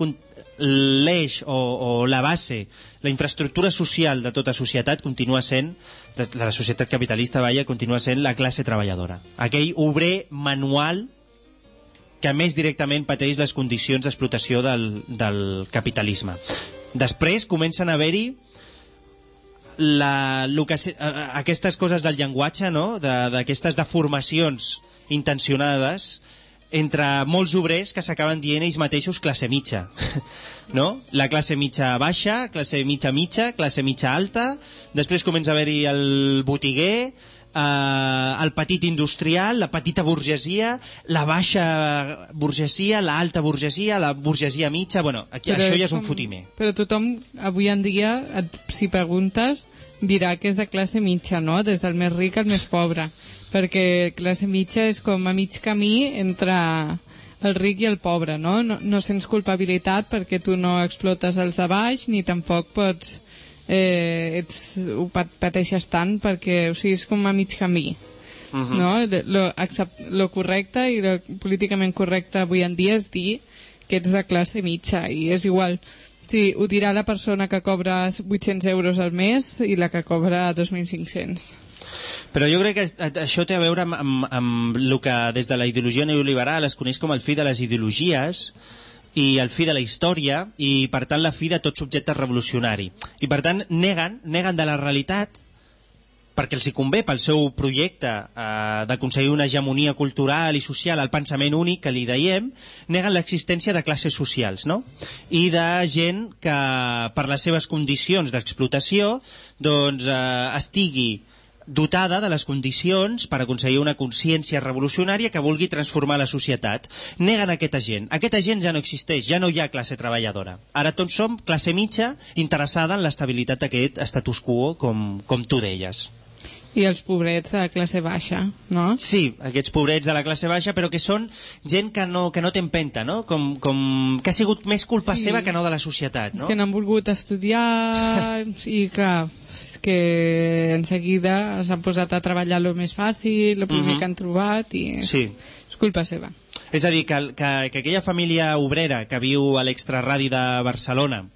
l'eix o, o la base, la infraestructura social de tota societat continua sent, de, de la societat capitalista, vaja, continua sent la classe treballadora. Aquell obrer manual que més directament pateix les condicions d'explotació del, del capitalisme. Després comencen a haver-hi la, aquestes coses del llenguatge, no? De- d'aquestes deformacions intencionades entre molts obrers que s'acaben dient ells mateixos classe mitja. no? La classe mitja baixa, classe mitja mitja, classe mitja alta, després comença a haver-hi el botiguer, eh, el petit industrial, la petita burgesia, la baixa burgesia, la alta burgesia, la burgesia mitja... Bueno, aquí, això ja és un fotimer. Però tothom, avui en dia, et, si preguntes, dirà que és de classe mitja, no? Des del més ric al més pobre. Perquè classe mitja és com a mig camí entre el ric i el pobre, no? No, no sents culpabilitat perquè tu no explotes els de baix, ni tampoc pots... Eh, ets, ho pat, pateixes tant perquè o sigui, és com a mig camí. Uh -huh. no? Lo, accept, lo correcte i lo políticament correcte avui en dia és dir que ets de classe mitja i és igual sí, ho dirà la persona que cobra 800 euros al mes i la que cobra 2.500 Però jo crec que això té a veure amb, amb, amb el que des de la ideologia neoliberal es coneix com el fi de les ideologies i el fi de la història i per tant la fi de tot subjecte revolucionari. I per tant neguen, neguen de la realitat perquè els hi convé pel seu projecte eh, d'aconseguir una hegemonia cultural i social al pensament únic que li dèiem, neguen l'existència de classes socials, no? I de gent que per les seves condicions d'explotació doncs eh, estigui dotada de les condicions per aconseguir una consciència revolucionària que vulgui transformar la societat. Neguen aquesta gent. Aquesta gent ja no existeix, ja no hi ha classe treballadora. Ara tots som classe mitja interessada en l'estabilitat d'aquest status quo, com, com tu deies. I els pobrets de classe baixa, no? Sí, aquests pobrets de la classe baixa, però que són gent que no, que no té empenta, no? Com, com, que ha sigut més culpa Sí. seva que no de la societat, És no? que no han volgut estudiar i clar, és que en seguida s'han posat a treballar lo més fàcil, el primer Mhm. que han trobat i Sí. és culpa seva. És a dir, que, que, que aquella família obrera que viu a l'extraradi de Barcelona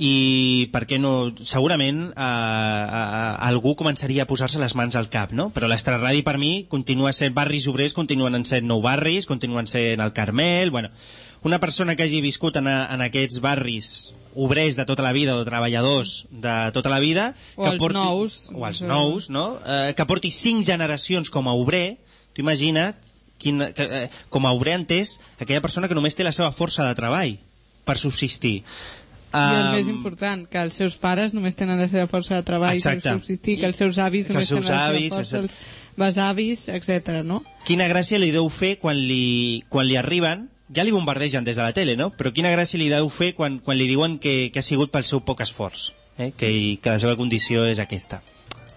i per què no segurament eh, eh, algú començaria a posar-se les mans al cap no? però l'extraradi per mi continua sent barris obrers continuen sent nou barris continuen sent el Carmel bueno, una persona que hagi viscut en, a, en aquests barris obrers de tota la vida o treballadors de tota la vida O que els porti, nous. o els nous no? eh, que porti cinc generacions com a obrer tu imagina't quin, que, eh, com a obrer entès aquella persona que només té la seva força de treball per subsistir I el Um, més important, que els seus pares només tenen la seva força de treball Exacte. per subsistir, que els seus avis Que només seus tenen la avis, seva força, exacte. els besavis, etc. no? quina gràcia li deu fer quan li, quan li arriben ja li bombardegen des de la tele, no? Però quina gràcia li deu fer quan, quan li diuen que, que ha sigut pel seu poc esforç, eh? que, que la seva condició és aquesta.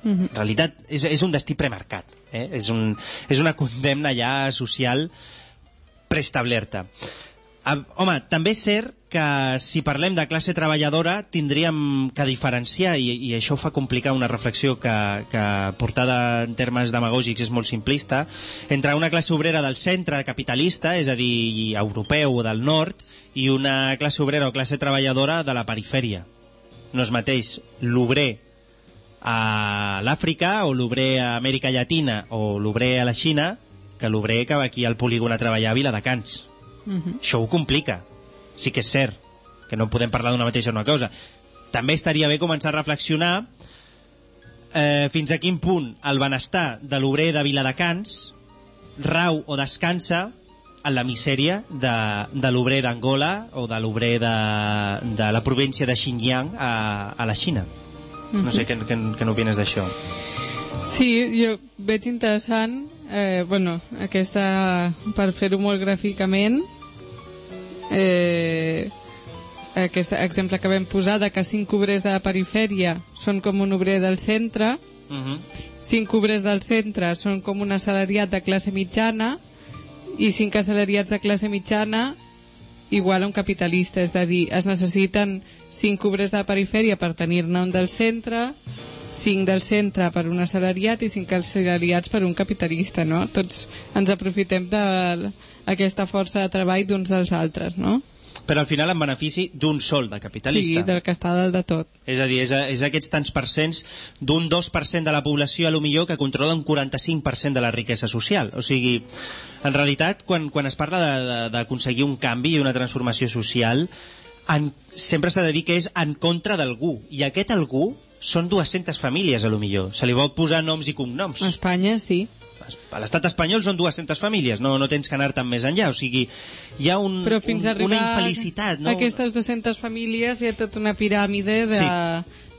En realitat, és, és un destí premarcat. Eh? És, un, és una condemna ja social preestablerta. Ah, home, també és cert que si parlem de classe treballadora tindríem que diferenciar, i, i això fa complicar una reflexió que, que portada en termes demagògics és molt simplista, entre una classe obrera del centre capitalista, és a dir, europeu o del nord, i una classe obrera o classe treballadora de la perifèria. No és mateix l'obrer a l'Àfrica o l'obrer a Amèrica Llatina o l'obrer a la Xina que l'obrer que va aquí al polígon a treballar a Viladecans. Mhm. Això ho complica. Sí que és cert que no podem parlar d'una mateixa una cosa. També estaria bé començar a reflexionar eh, fins a quin punt el benestar de l'obrer de Viladecans rau o descansa en la misèria de, de l'obrer d'Angola o de l'obrer de, de la província de Xinjiang a, a la Xina. No sé què, què, què n'opines d'això. Sí, jo veig interessant, eh, bueno, aquesta, per fer-ho molt gràficament, eh, aquest exemple que vam posar de que cinc obrers de la perifèria són com un obrer del centre, Uh -huh. cinc obrers del centre són com un assalariat de classe mitjana i cinc assalariats de classe mitjana igual a un capitalista, és a dir, es necessiten cinc obrers de la perifèria per tenir-ne un del centre, cinc del centre per un assalariat i cinc assalariats per un capitalista, no? Tots ens aprofitem d'aquesta força de treball d'uns dels altres, no? Però al final en benefici d'un sol de capitalista. Sí, del que està dalt de tot. És a dir, és, a, és aquests tants percents d'un 2% de la població a lo millor que controla un 45% de la riquesa social. O sigui, en realitat, quan, quan es parla d'aconseguir un canvi i una transformació social, en, sempre s'ha de dir que és en contra d'algú. I aquest algú són 200 famílies, a lo millor. Se li vol posar noms i cognoms. A Espanya, sí. A l'estat espanyol són 200 famílies, no, no tens que anar tan més enllà. O sigui, hi ha un, Però fins un, una infelicitat. No? aquestes 200 famílies hi ha tota una piràmide de Sí.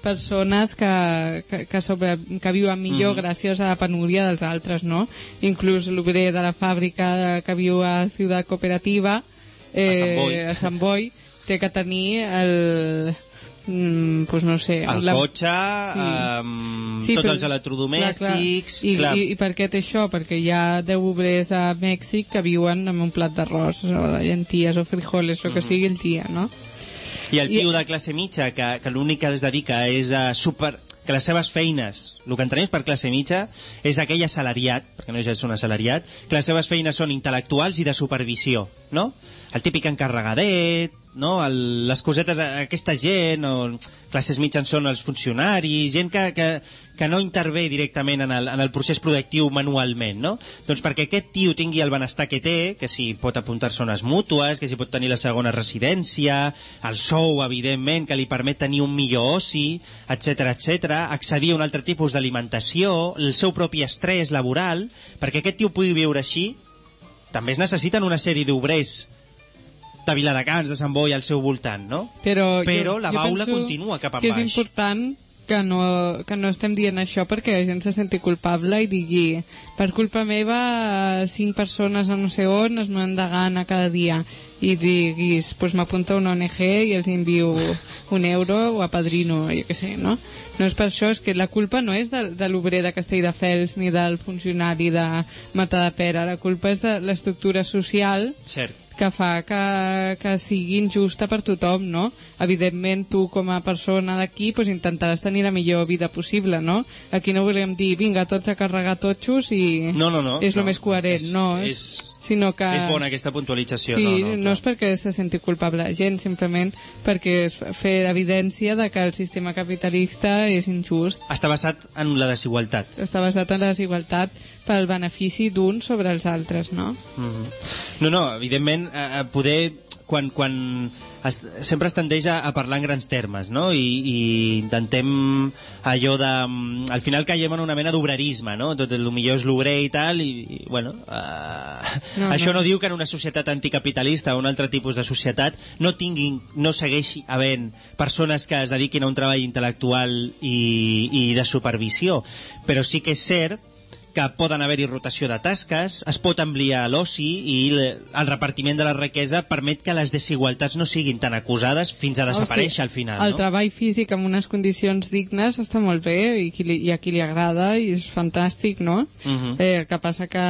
persones que, que, que, sobre, que viuen millor Mhm. gràcies a la penúria dels altres, no? Inclús l'obrer de la fàbrica que viu a Ciutat Cooperativa, A Sant Boi. a Sant Boi, té que tenir el... Mm, pues no sé... El la- cotxe, um, Sí, tots però- els electrodomèstics... Clar, clar. I, clar. i, I per què té això? Perquè hi ha 10 obrers a Mèxic que viuen amb un plat d'arròs o de llenties o frijoles, el que Mhm. sigui el dia, no? I el tio de classe mitja, que, que l'únic que es dedica és a super... que les seves feines, el que entenem per classe mitja, és aquell assalariat, perquè no és un assalariat, que les seves feines són intel·lectuals i de supervisió, no? El típic encarregadet, no? El, les cosetes, aquesta gent, o classes mitjans són els funcionaris, gent que, que, que no intervé directament en el, en el procés productiu manualment, no? Doncs perquè aquest tio tingui el benestar que té, que si pot apuntar-se a unes mútues, que si pot tenir la segona residència, el sou, evidentment, que li permet tenir un millor oci, etc etc, accedir a un altre tipus d'alimentació, el seu propi estrès laboral, perquè aquest tio pugui viure així, també es necessiten una sèrie d'obrers de Viladecans, de Sant Boi al seu voltant, no? Però, Però jo, la baula continua cap en que és baix. important que no, que no estem dient això perquè la gent se senti culpable i digui per culpa meva cinc persones a no sé on es moren de gana cada dia i diguis, pues m'apunta a una ONG i els envio un euro o a padrino, jo què sé, no? No és per això, és que la culpa no és de, de l'obrer de Castelldefels ni del funcionari de Matadepera, la culpa és de l'estructura social Cert. Que fa que, que sigui injusta per tothom, no? Evidentment, tu com a persona d'aquí pues, intentaràs tenir la millor vida possible, no? Aquí no volem dir, vinga, tots a carregar totxos i No, no, no, és el no. més coherent, És- no? és- sinó que... És bona aquesta puntualització. Sí, no, no, no és perquè se senti culpable gent, simplement perquè és fer evidència de que el sistema capitalista és injust, Està basat en la desigualtat. està basat en la desigualtat pel benefici d'uns sobre els altres, no? Mhm. No, no, evidentment, eh, eh, poder, quan, quan es, sempre es tendeix a, a parlar en grans termes, no? I, i intentem allò de... mm, Al final caiem en una mena d'obrerisme, no? Tot el millor és l'obrer i tal, i, i bueno... Eh, No, això no. no. diu que en una societat anticapitalista o un altre tipus de societat no tinguin, no segueixi havent persones que es dediquin a un treball intel·lectual i, i de supervisió, però sí que és cert que poden haver-hi rotació de tasques, es pot ampliar l'oci i el repartiment de la riquesa permet que les desigualtats no siguin tan acusades fins a desaparèixer al final. El no? treball físic amb unes condicions dignes està molt bé i, qui li, i a qui li agrada i és fantàstic, no? Mhm. eh, el que passa que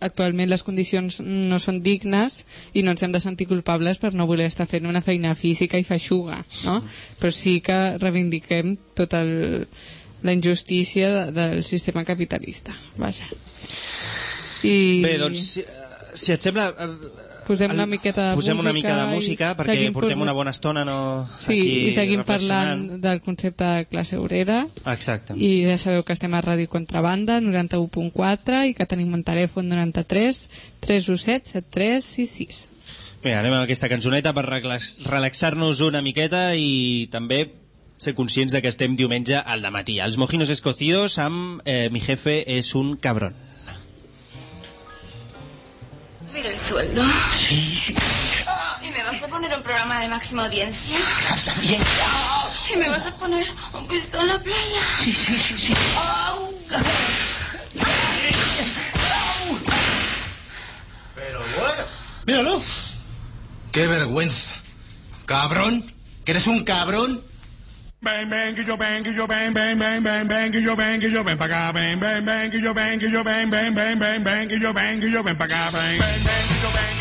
actualment les condicions no són dignes i no ens hem de sentir culpables per no voler estar fent una feina física i feixuga, no? Però sí que reivindiquem tot el, la injustícia de, del sistema capitalista. Vaja. I... Bé, doncs, si, eh, si et sembla... eh, Posem una el- miqueta de posem una música mica de música perquè seguim portem una bona estona no, Sí, aquí i seguim parlant del concepte de classe obrera Exacte. i ja sabeu que estem a Ràdio Contrabanda 91.4 i que tenim un telèfon 93 317 7366 Bé, anem amb aquesta cançoneta per relax- relaxar-nos una miqueta i també ser conscients de que estem diumenge al dematí. Els mojinos escocidos amb eh, Mi jefe es un cabrón. ¿Subir el sueldo? Sí, sí. ¿Y me vas a poner un programa de máxima audiencia? También. ¿Y me vas a poner un pisto en la playa? Sí, sí, sí, sí. Au. Pero bueno. Míralo. Qué vergüenza. Cabrón. ¿Que eres un cabrón? Bang bang get your bang get your bang bang bang bang bang get your bang get your bang paga bang bang bang get your bang get your bang bang bang bang bang get your bang get your bang paga bang bang bang get your bang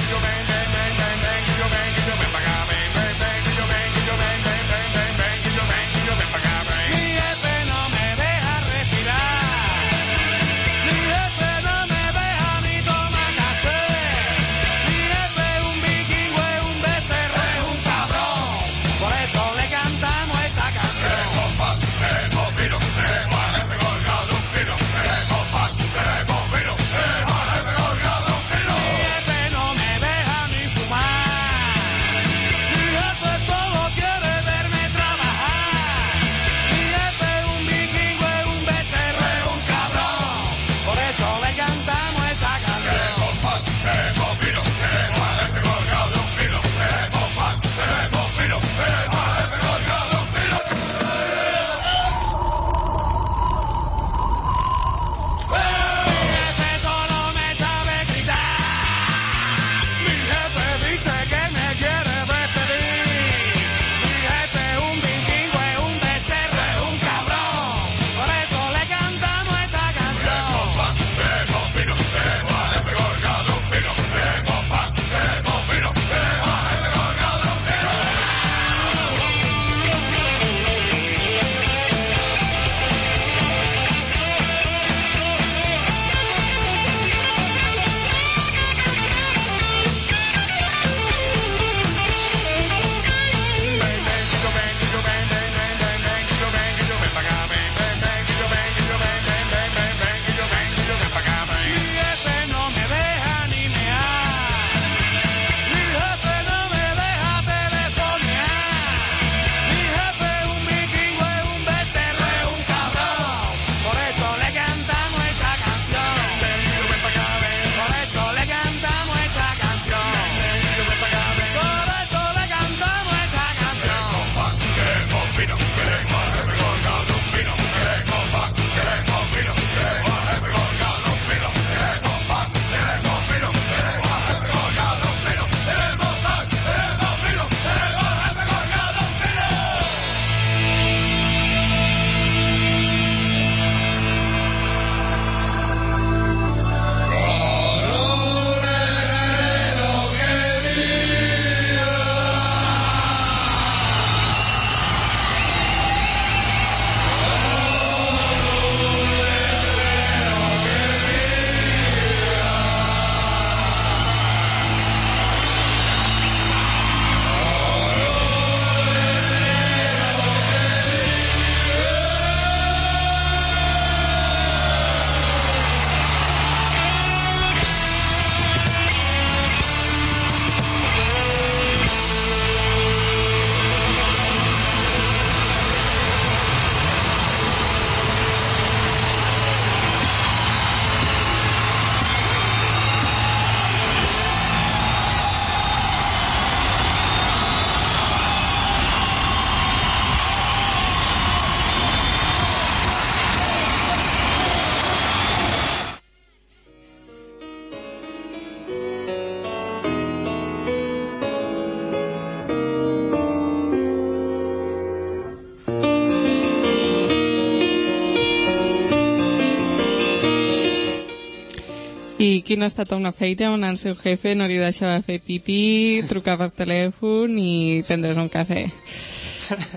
qui no ha estat a una feina on el seu jefe no li deixava fer pipí, trucar per telèfon i prendre's un cafè.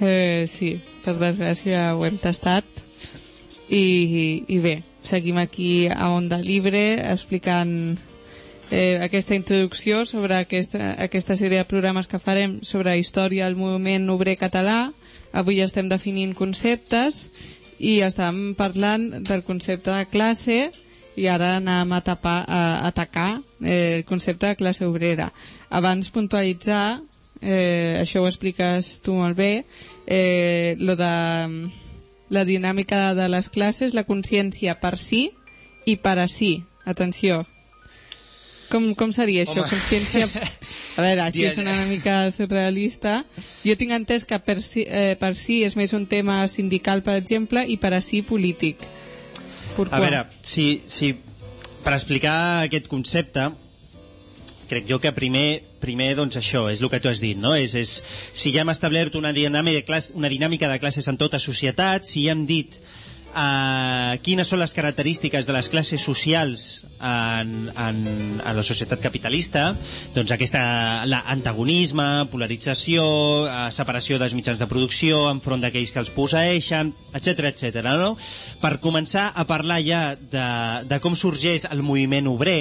Eh, sí, per desgràcia ho hem tastat. I, I bé, seguim aquí a Onda Libre explicant eh, aquesta introducció sobre aquesta, aquesta sèrie de programes que farem sobre història del moviment obrer català. Avui estem definint conceptes i estàvem parlant del concepte de classe i ara anem a, tapar, a atacar eh, el concepte de classe obrera. Abans puntualitzar, eh, això ho expliques tu molt bé, eh, lo de la dinàmica de les classes, la consciència per si i per a si. Atenció. Com, com seria això? Home. Consciència... A veure, aquí és una mica surrealista. Jo tinc entès que per si, eh, per si és més un tema sindical, per exemple, i per a si polític. Per A veure, si, si, per explicar aquest concepte, crec jo que primer, primer doncs això, és el que tu has dit, no? És, és, si ja hem establert una dinàmica, de classe, una dinàmica de classes en tota societat, si ja hem dit uh, quines són les característiques de les classes socials en, en, en la societat capitalista, doncs aquesta antagonisme, polarització, uh, separació dels mitjans de producció enfront d'aquells que els posseeixen, etc etc. no? Per començar a parlar ja de, de com sorgeix el moviment obrer,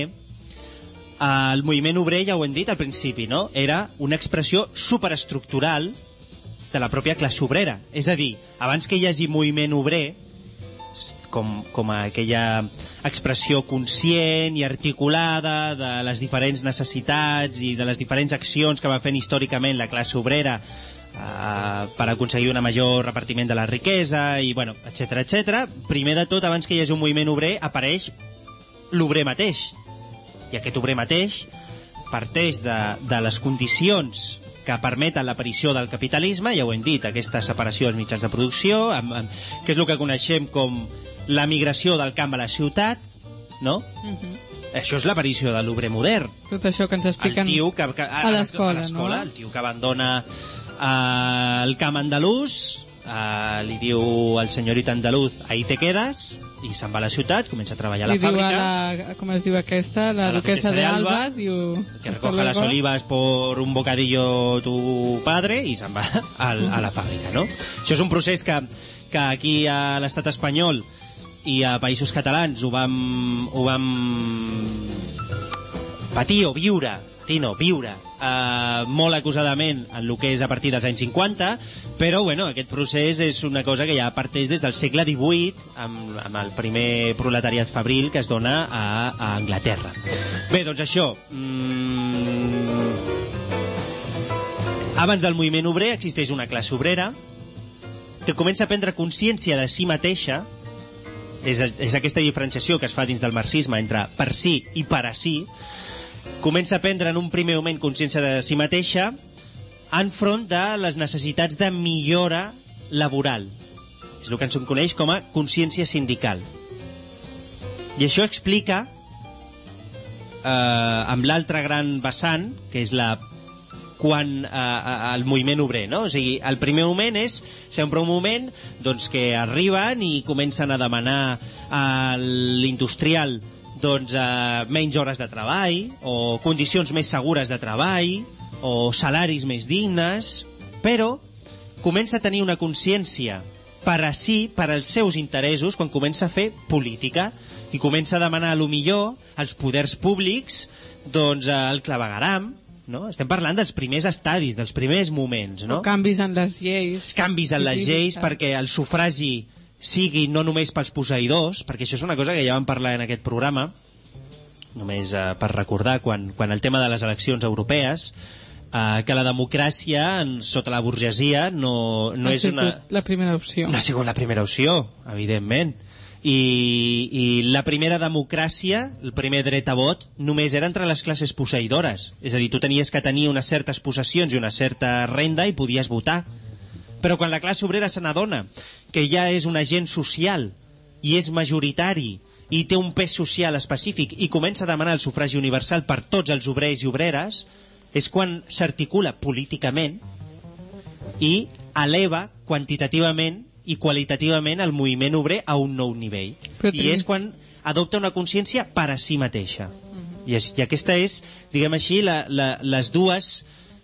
el moviment obrer, ja ho hem dit al principi, no? era una expressió superestructural de la pròpia classe obrera. És a dir, abans que hi hagi moviment obrer, com, com aquella expressió conscient i articulada de les diferents necessitats i de les diferents accions que va fent històricament la classe obrera eh, per aconseguir un major repartiment de la riquesa i, bueno, etc etc. Primer de tot, abans que hi hagi un moviment obrer, apareix l'obrer mateix. I aquest obrer mateix parteix de, de les condicions que permeten l'aparició del capitalisme, ja ho hem dit, aquesta separació dels mitjans de producció, amb, amb, que és el que coneixem com la migració del camp a la ciutat, no? Això és l'aparició de l'obrer modern. Tot això que ens El expliquen tio que, que, a l'escola, no? el tio que abandona eh, el camp andalús, eh, li diu al senyorito andaluz, ahí te quedas, i se'n va a la ciutat, comença a treballar a la diu a fàbrica, la, com es diu aquesta, la, A la duquesa duquesa de de Alba, Alba, diu... que "Hasta recoge las luego". olivas por un bocadillo tu padre i se'n va al, a la fàbrica, no? Això és un procés que, que aquí a l'estat espanyol i a països catalans ho vam, ho vam patir o viure, Tino, viure, eh, molt acusadament en el que és a partir dels anys 50, però bueno, aquest procés és una cosa que ja parteix des del segle XVIII amb, amb el primer proletariat fabril que es dona a, a Anglaterra. Bé, doncs això... Mm, abans del moviment obrer existeix una classe obrera que comença a prendre consciència de si mateixa és, és aquesta diferenciació que es fa dins del marxisme entre per si i per a si comença a prendre en un primer moment consciència de si mateixa enfront de les necessitats de millora laboral. És el que ens coneix com a consciència sindical. I això explica eh, amb l'altre gran vessant, que és la quan eh, eh, el moviment obrer, no? O sigui, el primer moment és sempre un moment doncs, que arriben i comencen a demanar a l'industrial doncs, eh, menys hores de treball o condicions més segures de treball o salaris més dignes, però comença a tenir una consciència per a si, per als seus interessos, quan comença a fer política i comença a demanar a lo millor als poders públics doncs, el clavegaram, no? Estem parlant dels primers estadis, dels primers moments, no? O canvis en les lleis. canvis en les lleis perquè el sufragi sigui no només pels posseïdors, perquè això és una cosa que ja vam parlar en aquest programa, només eh, per recordar, quan, quan el tema de les eleccions europees, eh, que la democràcia en, sota la burgesia no, no ha és una... la primera opció. No ha sigut la primera opció, evidentment. I, I la primera democràcia, el primer dret a vot, només era entre les classes posseïdores. És a dir, tu tenies que tenir unes certes possessions i una certa renda i podies votar. Però quan la classe obrera se n'adona que ja és un agent social i és majoritari i té un pes social específic i comença a demanar el sufragi universal per tots els obrers i obreres, és quan s'articula políticament i eleva quantitativament i qualitativament el moviment obrer a un nou nivell. Però I és quan adopta una consciència per a si mateixa. I, és, I aquesta és, diguem així, la, la, les dues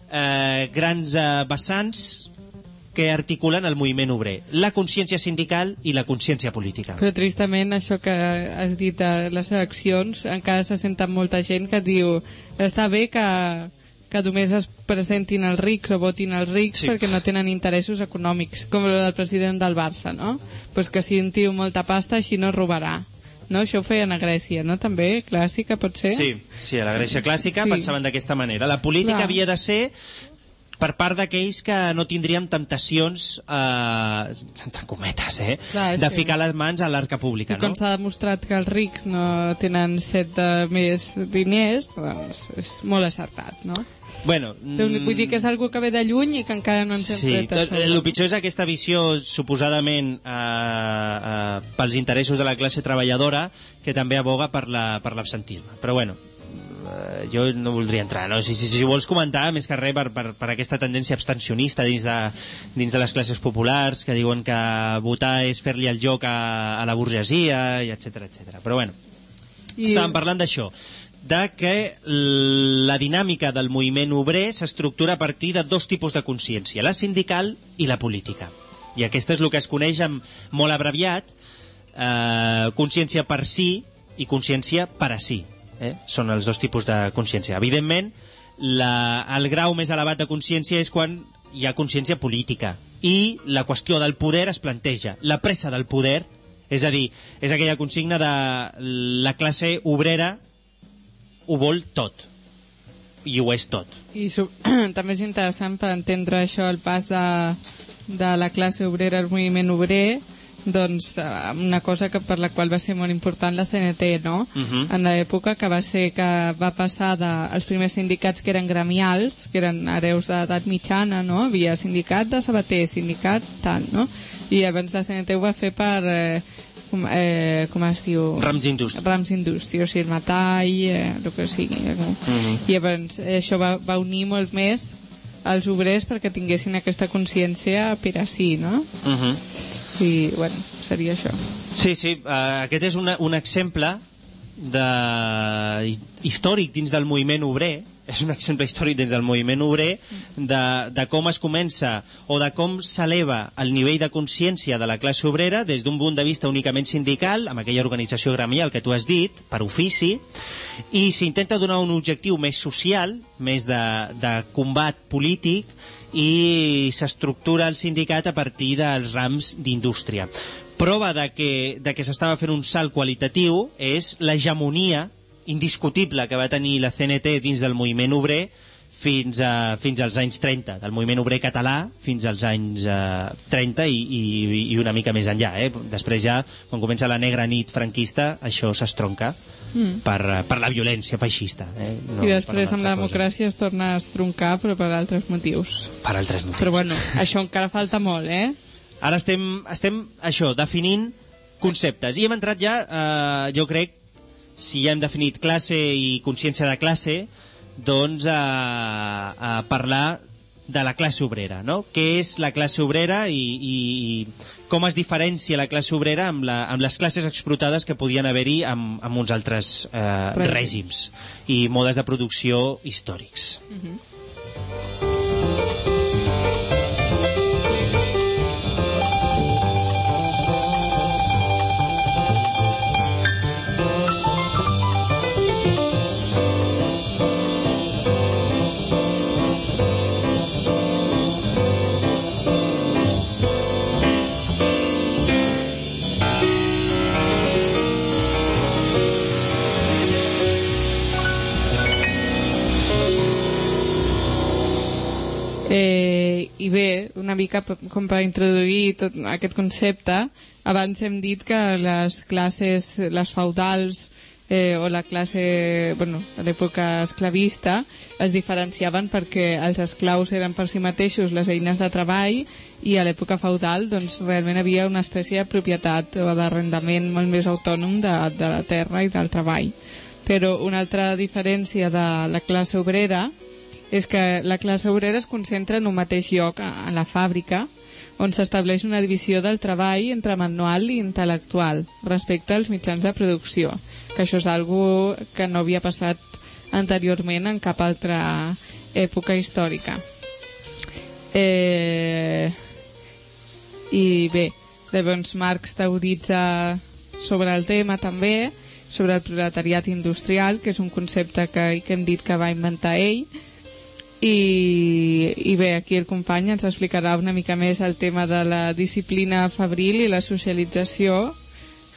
eh, grans eh, vessants que articulen el moviment obrer. La consciència sindical i la consciència política. Però tristament això que has dit a les eleccions encara se senta molta gent que diu està bé que, que només es presentin els rics o votin els rics Sí. perquè no tenen interessos econòmics, com el del president del Barça, no? Pues que si un tio molta pasta així no robarà. No? Això ho feien a Grècia, no? També, clàssica, pot ser? Sí, sí, a la Grècia clàssica Sí. pensaven d'aquesta manera. La política Clar. havia de ser per part d'aquells que no tindríem temptacions, eh, entre cometes, eh, Clar, de que- ficar les mans a l'arca pública, I quan no? s'ha demostrat que els rics no tenen set de més diners, doncs és molt acertat, no? Bueno, Mm. Vull dir que és algo que ve de lluny i que encara no ens hem Sí, sobre. el pitjor és aquesta visió suposadament eh, eh, pels interessos de la classe treballadora que també aboga per la- per l'absentisme. La, Però bueno, eh, jo no voldria entrar, no? Si, si, si vols comentar, més que res per, per, per aquesta tendència abstencionista dins de, dins de les classes populars, que diuen que votar és fer-li el joc a, a la burgesia, i etc etc. Però bueno, I- estàvem parlant d'això de que la dinàmica del moviment obrer s'estructura a partir de dos tipus de consciència, la sindical i la política. I aquesta és el que es coneix amb molt abreviat eh, consciència per si i consciència per a si. Eh? Són els dos tipus de consciència. Evidentment, la, el grau més elevat de consciència és quan hi ha consciència política i la qüestió del poder es planteja. La pressa del poder, és a dir, és aquella consigna de la classe obrera ho vol tot i ho és tot. I també és interessant per entendre això, el pas de, de la classe obrera al moviment obrer, doncs eh, una cosa que per la qual va ser molt important la CNT, no? Mhm. En l'època que va ser que va passar dels primers sindicats que eren gremials, que eren hereus d'edat mitjana, no? Havia sindicat de sabater, sindicat tal, no? I abans la CNT ho va fer per... Eh, com, eh, com es diu? Rams d'indústria. Rams d'indústria, o sigui, el metall, eh, el que sigui. Eh, Mhm. I llavors eh, això va, va unir molt més els obrers perquè tinguessin aquesta consciència per a si, no? Uh -huh. I, bueno, seria això. Sí, sí, uh, aquest és una, un exemple de, històric dins del moviment obrer, és un exemple històric dins del moviment obrer de, de com es comença o de com s'eleva el nivell de consciència de la classe obrera des d'un punt de vista únicament sindical, amb aquella organització gremial que tu has dit, per ofici, i s'intenta donar un objectiu més social, més de, de combat polític, i s'estructura el sindicat a partir dels rams d'indústria. Prova de que, de que s'estava fent un salt qualitatiu és l'hegemonia indiscutible que va tenir la CNT dins del moviment obrer fins, a, fins als anys 30, del moviment obrer català fins als anys eh, 30 i, i, i una mica més enllà. Eh? Després ja, quan comença la negra nit franquista, això s'estronca Mm. per, eh, per la violència feixista. Eh? No, I després amb la cosa. democràcia es torna a estroncar, però per altres motius. Per altres motius. Però bueno, això encara falta molt, eh? Ara estem, estem això, definint conceptes. I hem entrat ja, eh, jo crec, si ja hem definit classe i consciència de classe, doncs a, a parlar de la classe obrera, no? Què és la classe obrera i, i, i com es diferencia la classe obrera amb, la, amb les classes explotades que podien haver-hi amb, amb uns altres eh, Règims. règims i modes de producció històrics. Eh, I bé, una mica com per introduir tot aquest concepte, abans hem dit que les classes, les feudals eh, o la classe, bueno, a l'època esclavista, es diferenciaven perquè els esclaus eren per si mateixos les eines de treball i a l'època feudal doncs, realment havia una espècie de propietat o d'arrendament molt més autònom de, de la terra i del treball. Però una altra diferència de la classe obrera és que la classe obrera es concentra en un mateix lloc, a- la fàbrica, on s'estableix una divisió del treball entre manual i intel·lectual respecte als mitjans de producció, que això és algo que no havia passat anteriorment en cap altra època històrica. Eh, I bé, llavors Marx teoritza sobre el tema també, sobre el proletariat industrial, que és un concepte que, que hem dit que va inventar ell, i, i bé, aquí el company ens explicarà una mica més el tema de la disciplina fabril i la socialització,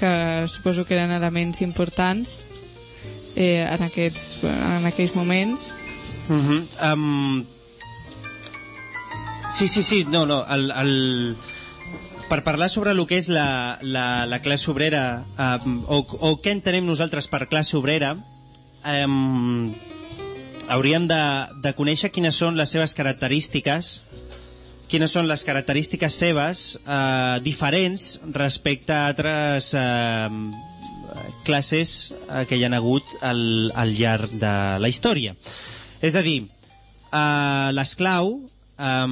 que suposo que eren elements importants eh, en, aquests, en aquells moments. Uh -huh. um... Sí, sí, sí, no, no, el, el... per parlar sobre el que és la, la, la classe obrera um, o, o què entenem nosaltres per classe obrera um, hauríem de, de conèixer quines són les seves característiques quines són les característiques seves eh, diferents respecte a altres eh, classes eh, que hi han hagut al, al llarg de la història. És a dir, eh, l'esclau, eh,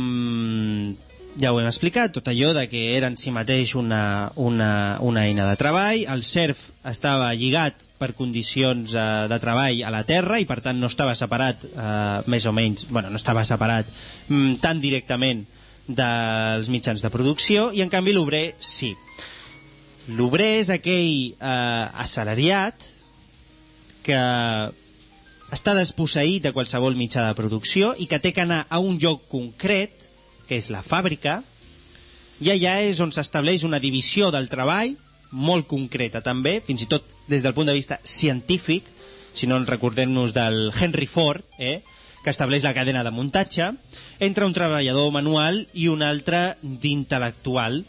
ja ho hem explicat, tot allò de que era en si mateix una, una, una eina de treball, el serf estava lligat per condicions eh, de treball a la terra i per tant no estava separat eh, més o menys, bueno, no estava separat mm, tan directament dels mitjans de producció i en canvi l'obrer sí. L'obrer és aquell eh, assalariat que està desposseït de qualsevol mitjà de producció i que té que anar a un lloc concret, que és la fàbrica, i allà és on s'estableix una divisió del treball molt concreta també, fins i tot des del punt de vista científic, si no en recordem-nos del Henry Ford, eh, que estableix la cadena de muntatge, entre un treballador manual i un altre d'intel·lectual.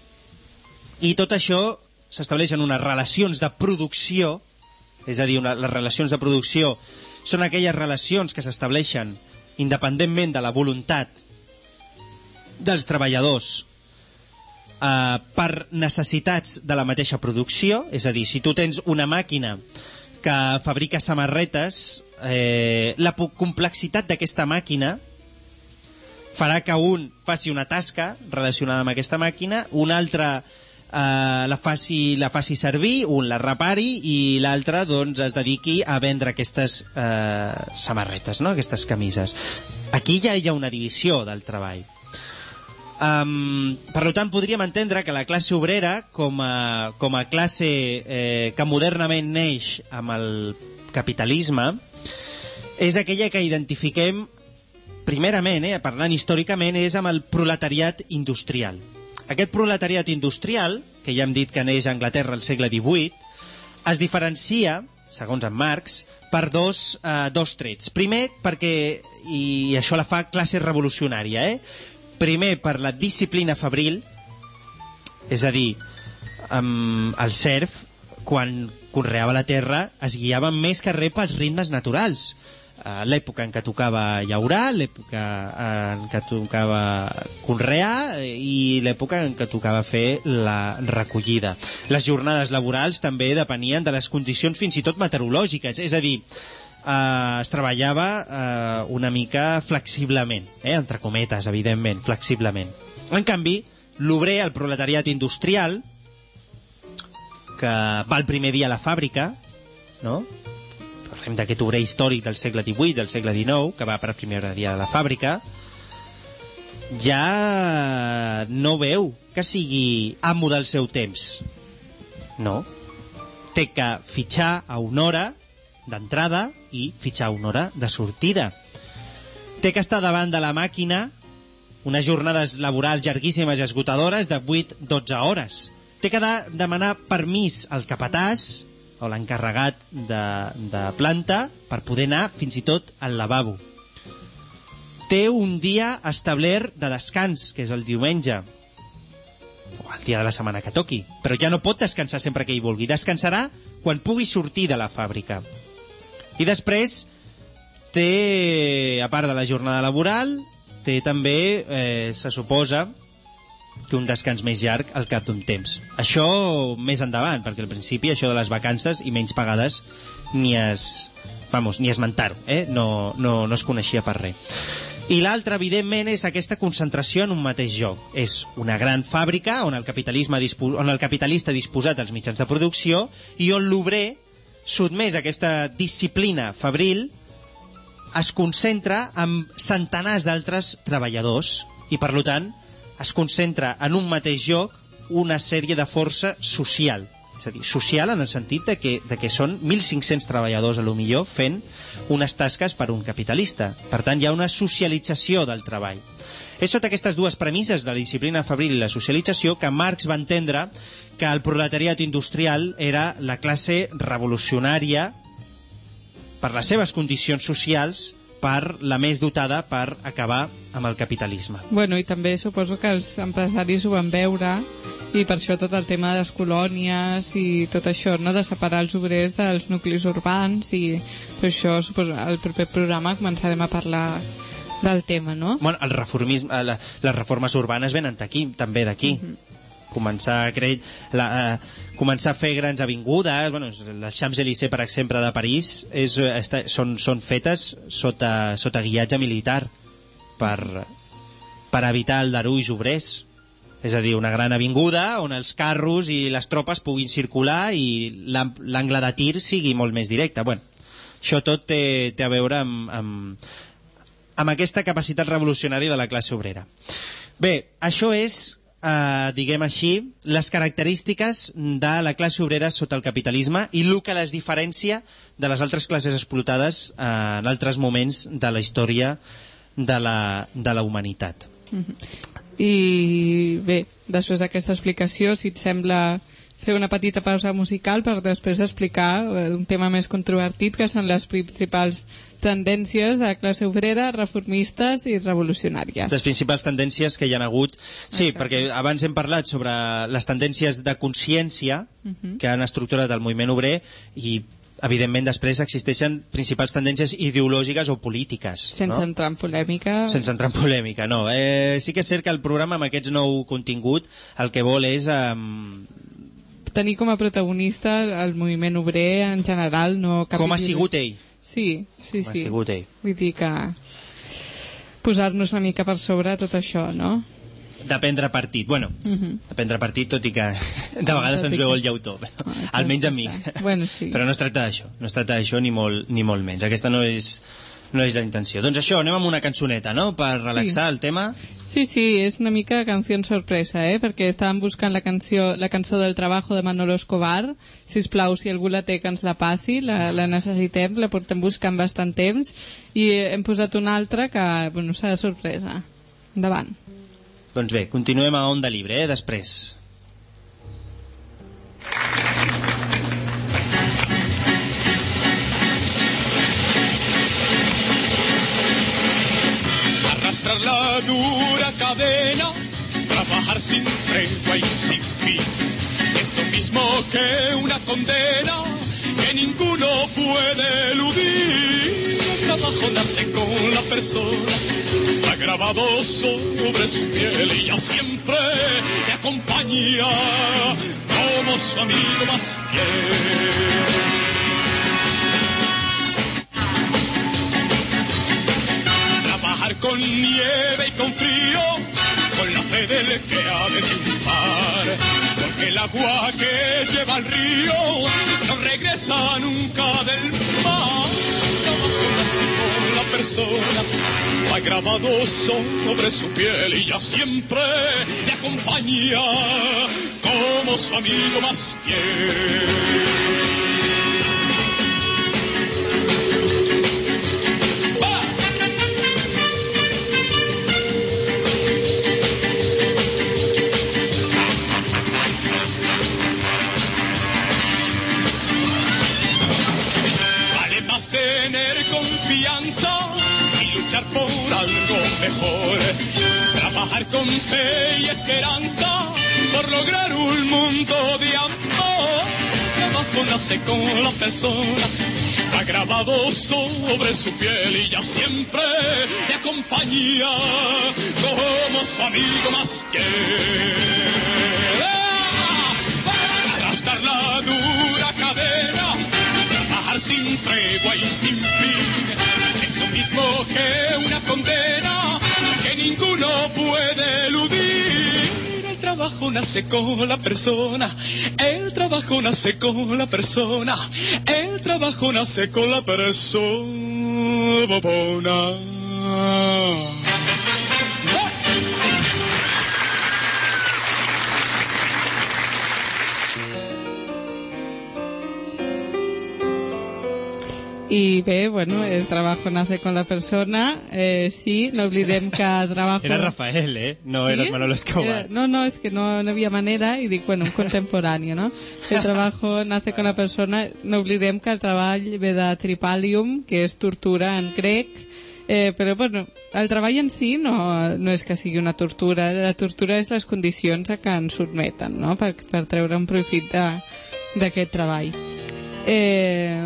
I tot això s'estableixen unes relacions de producció, és a dir, una, les relacions de producció són aquelles relacions que s'estableixen independentment de la voluntat dels treballadors eh, per necessitats de la mateixa producció, és a dir, si tu tens una màquina que fabrica samarretes, eh, la complexitat d'aquesta màquina farà que un faci una tasca relacionada amb aquesta màquina, un altre eh, la, faci, la faci servir, un la repari i l'altre doncs, es dediqui a vendre aquestes eh, samarretes, no? aquestes camises. Aquí ja hi ha una divisió del treball. Um, per tant, podríem entendre que la classe obrera, com a, com a classe eh, que modernament neix amb el capitalisme, és aquella que identifiquem primerament, eh, parlant històricament, és amb el proletariat industrial. Aquest proletariat industrial, que ja hem dit que neix a Anglaterra al segle XVIII, es diferencia, segons en Marx, per dos, eh, dos trets. Primer, perquè, i això la fa classe revolucionària, eh? Primer per la disciplina fabril, és a dir, amb el serf, quan conreava la terra, es guiava més que res pels ritmes naturals. Eh, L'època en què tocava llaurar, l'època en què tocava conrear eh, i l'època en què tocava fer la recollida. Les jornades laborals també depenien de les condicions fins i tot meteorològiques, és a dir, eh, es treballava eh, una mica flexiblement, eh, entre cometes, evidentment, flexiblement. En canvi, l'obrer, el proletariat industrial, que va el primer dia a la fàbrica, no? Parlem d'aquest obrer històric del segle XVIII, del segle XIX, que va per primer dia a la fàbrica, ja no veu que sigui amo del seu temps. No. Té que fitxar a una hora d'entrada i fitxar una hora de sortida. Té que estar davant de la màquina unes jornades laborals llarguíssimes i esgotadores de 8-12 hores. Té que de demanar permís al capatàs o l'encarregat de, de planta per poder anar fins i tot al lavabo. Té un dia establert de descans, que és el diumenge, o el dia de la setmana que toqui, però ja no pot descansar sempre que hi vulgui. Descansarà quan pugui sortir de la fàbrica. I després té, a part de la jornada laboral, té també, eh, se suposa, que un descans més llarg al cap d'un temps. Això més endavant, perquè al principi això de les vacances i menys pagades ni es... Vamos, ni esmentar-ho, eh? No, no, no es coneixia per res. I l'altre, evidentment, és aquesta concentració en un mateix lloc. És una gran fàbrica on el, capitalisme on el capitalista ha disposat dels mitjans de producció i on l'obrer, sotmès a aquesta disciplina fabril, es concentra en centenars d'altres treballadors i, per tant, es concentra en un mateix lloc una sèrie de força social. És a dir, social en el sentit de que, de que són 1.500 treballadors, a lo millor, fent unes tasques per un capitalista. Per tant, hi ha una socialització del treball. És sota aquestes dues premisses de la disciplina fabril i la socialització que Marx va entendre que el proletariat industrial era la classe revolucionària per les seves condicions socials per la més dotada per acabar amb el capitalisme. Bueno, i també suposo que els empresaris ho van veure i per això tot el tema de les colònies i tot això, no? de separar els obrers dels nuclis urbans i per això suposo al proper programa començarem a parlar del tema, no? Bueno, el reformisme, eh, la, les reformes urbanes venen d'aquí, també d'aquí. Mm -hmm. Començar a crear... La, eh, començar a fer grans avingudes, bueno, les Champs-Élysées, per exemple, de París, és, està, són, són fetes sota, sota guiatge militar per, per evitar el daruix obrers. És a dir, una gran avinguda on els carros i les tropes puguin circular i l'angle de tir sigui molt més directe. Bueno, això tot té, té a veure amb, amb, amb aquesta capacitat revolucionària de la classe obrera. Bé, això és, eh, diguem així, les característiques de la classe obrera sota el capitalisme i el que les diferencia de les altres classes explotades eh, en altres moments de la història de la, de la humanitat. I bé, després d'aquesta explicació, si et sembla fer una petita pausa musical per després explicar eh, un tema més controvertit que són les principals tendències de la classe obrera, reformistes i revolucionàries. Les principals tendències que hi han hagut... Sí, perquè abans hem parlat sobre les tendències de consciència Mhm. que han estructurat el moviment obrer i evidentment després existeixen principals tendències ideològiques o polítiques. Sense no? entrar en polèmica... Sense entrar en polèmica, no. Eh, sí que és cert que el programa amb aquest nou contingut el que vol és... Eh, Tenir com a protagonista el moviment obrer en general, no cap com ha sigut ell. Sí, sí, Com ha sí. sigut ell. Vull dir que posar-nos una mica per sobre tot això, no? De prendre partit. Bueno, Mhm. de prendre partit, tot i que de vegades Tot i ens que- veu el llautó. Almenys a mi. Bueno, sí. Però no es tracta d'això. No es tracta d'això ni molt, ni molt menys. Aquesta no és, no és la intenció. Doncs això, anem amb una cançoneta, no?, per relaxar el tema. Sí, sí, és una mica canció sorpresa, eh? perquè estàvem buscant la canció, la cançó del Trabajo de Manolo Escobar. Si us plau, si algú la té, que ens la passi, la, la necessitem, la portem buscant bastant temps, i hem posat una altra que, bueno, serà sorpresa. Endavant. Doncs bé, continuem a Onda Libre, eh, després. La dura cadena, trabajar sin tregua y sin fin. Es lo mismo que una condena que ninguno puede eludir. El trabajo nace con la persona, está grabado sobre su piel y ya siempre le acompaña como su amigo más fiel. Con nieve y con frío, con la fe del que ha de triunfar. Porque el agua que lleva al río no regresa nunca del mar. Con la persona, va grabado sobre su piel y ya siempre le acompaña como su amigo más fiel. Mejor. Trabajar con fe y esperanza por lograr un mundo de amor. Trabajo nace con la persona, ha grabado sobre su piel y ya siempre le acompaña como su amigo más arrastrar la dura cadena, trabajar sin tregua y sin fin. Es lo mismo que una condena ninguno puede eludir. El trabajo nace con la persona, el trabajo nace con la persona, el trabajo nace con la persona. I bé, bueno, el trabajo nace con la persona. Eh, sí, no oblidem que trabajo... Era Rafael, eh? No ¿Sí? era Manolo Escobar. Era- no, no, és que no, no havia manera i dic, bueno, un contemporani, no? El trabajo nace con la persona. No oblidem que el treball ve de tripalium, que és tortura en grec, eh, però, bueno, el treball en si no, no és que sigui una tortura. La tortura és les condicions a què ens sotmeten, no?, per, per treure un profit de- d'aquest treball. Eh,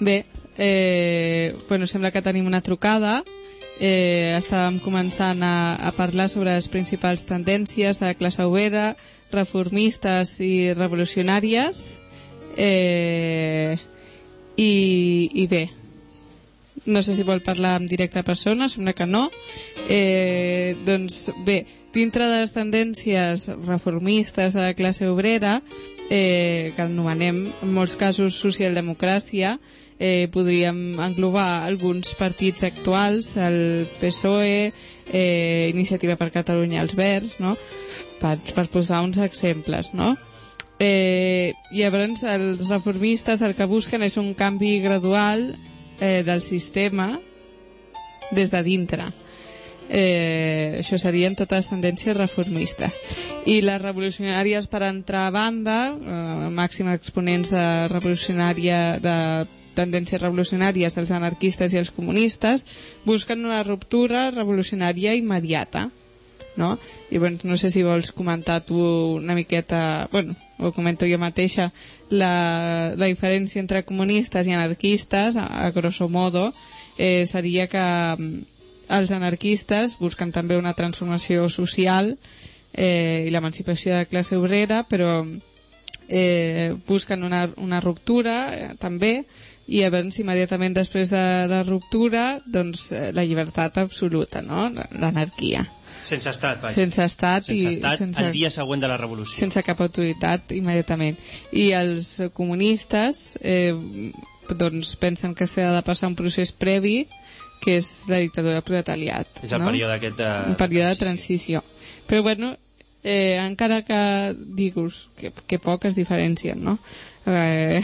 Bé, eh, bueno, sembla que tenim una trucada. Eh, estàvem començant a, a parlar sobre les principals tendències de la classe obrera, reformistes i revolucionàries. Eh, i, I bé, no sé si vol parlar en directe a persona, sembla que no. Eh, doncs bé, dintre de les tendències reformistes de la classe obrera, eh, que anomenem en molts casos socialdemocràcia, eh, podríem englobar alguns partits actuals, el PSOE, eh, Iniciativa per Catalunya els Verds, no? per, per posar uns exemples, no? Eh, llavors, els reformistes el que busquen és un canvi gradual eh, del sistema des de dintre. Eh, això serien totes tendències reformistes. I les revolucionàries, per entrar a banda, eh, màxim exponents de revolucionària de tendències revolucionàries, els anarquistes i els comunistes, busquen una ruptura revolucionària immediata no? I bueno, no sé si vols comentar tu una miqueta, bueno, ho comento jo mateixa, la, la diferència entre comunistes i anarquistes, a, a grosso modo, eh, seria que mm, els anarquistes busquen també una transformació social eh, i l'emancipació de la classe obrera, però eh, busquen una, una ruptura eh, també i llavors immediatament després de la ruptura doncs eh, la llibertat absoluta no? l'anarquia Sense estat, vaja. sense estat sense i estat sense, el dia següent de la revolució. sense cap autoritat immediatament i els comunistes eh, doncs pensen que s'ha de passar un procés previ que és la dictadura proletariat És el no? període aquest de... un període de transició però bueno eh, encara que digues que, que poques diferencien no? Eh,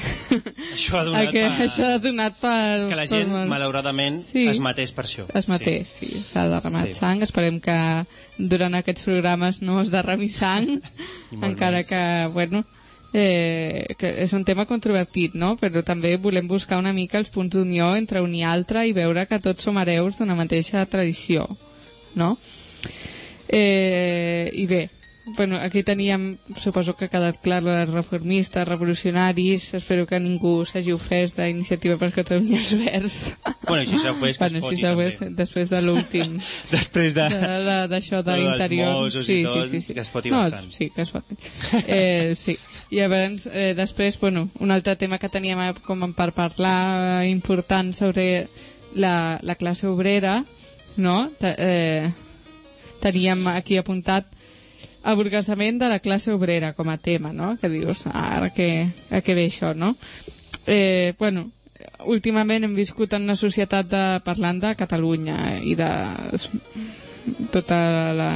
Això ha donat que, per- això ha donat per, Que la per gent, molt- malauradament, Sí. es matés per això. es matés, sí, s'ha derramat Sí. sang. Esperem que durant aquests programes no es derrami sang, encara menys. que, bueno, eh, que és un tema controvertit, no? Però també volem buscar una mica els punts d'unió entre un i altre i veure que tots som hereus d'una mateixa tradició, no? Eh, I bé, bueno, aquí teníem, suposo que ha quedat clar, de reformistes, revolucionaris, espero que ningú s'hagi ofès d'iniciativa per Catalunya els Verds. Bueno, si s'ha ofès, que es bueno, foti, si també. després de l'últim Després de... de- de- d'això de de dels l'interior sí, tot, sí, sí, sí. que es foti no, bastant. sí, que es foti eh, sí. i llavors eh, després bueno, un altre tema que teníem eh, com per parlar eh, important sobre la, la classe obrera no? Te, eh, teníem aquí apuntat aburguesament de la classe obrera com a tema, no? Que dius, ah, ara que, a què ve això, no? Eh, bueno, últimament hem viscut en una societat de, parlant de Catalunya i de tota la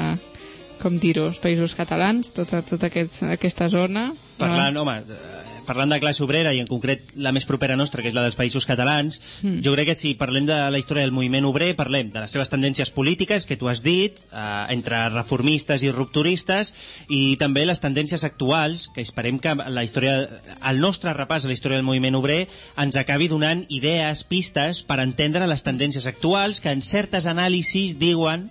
com dir-ho, els països catalans, tota, tota aquest, aquesta zona. Parlant, home, eh, parlant de classe obrera i en concret la més propera nostra, que és la dels països catalans, Mm. jo crec que si parlem de la història del moviment obrer, parlem de les seves tendències polítiques, que tu has dit, eh, entre reformistes i rupturistes, i també les tendències actuals, que esperem que la història, el nostre repàs a la història del moviment obrer ens acabi donant idees, pistes, per entendre les tendències actuals, que en certes anàlisis diuen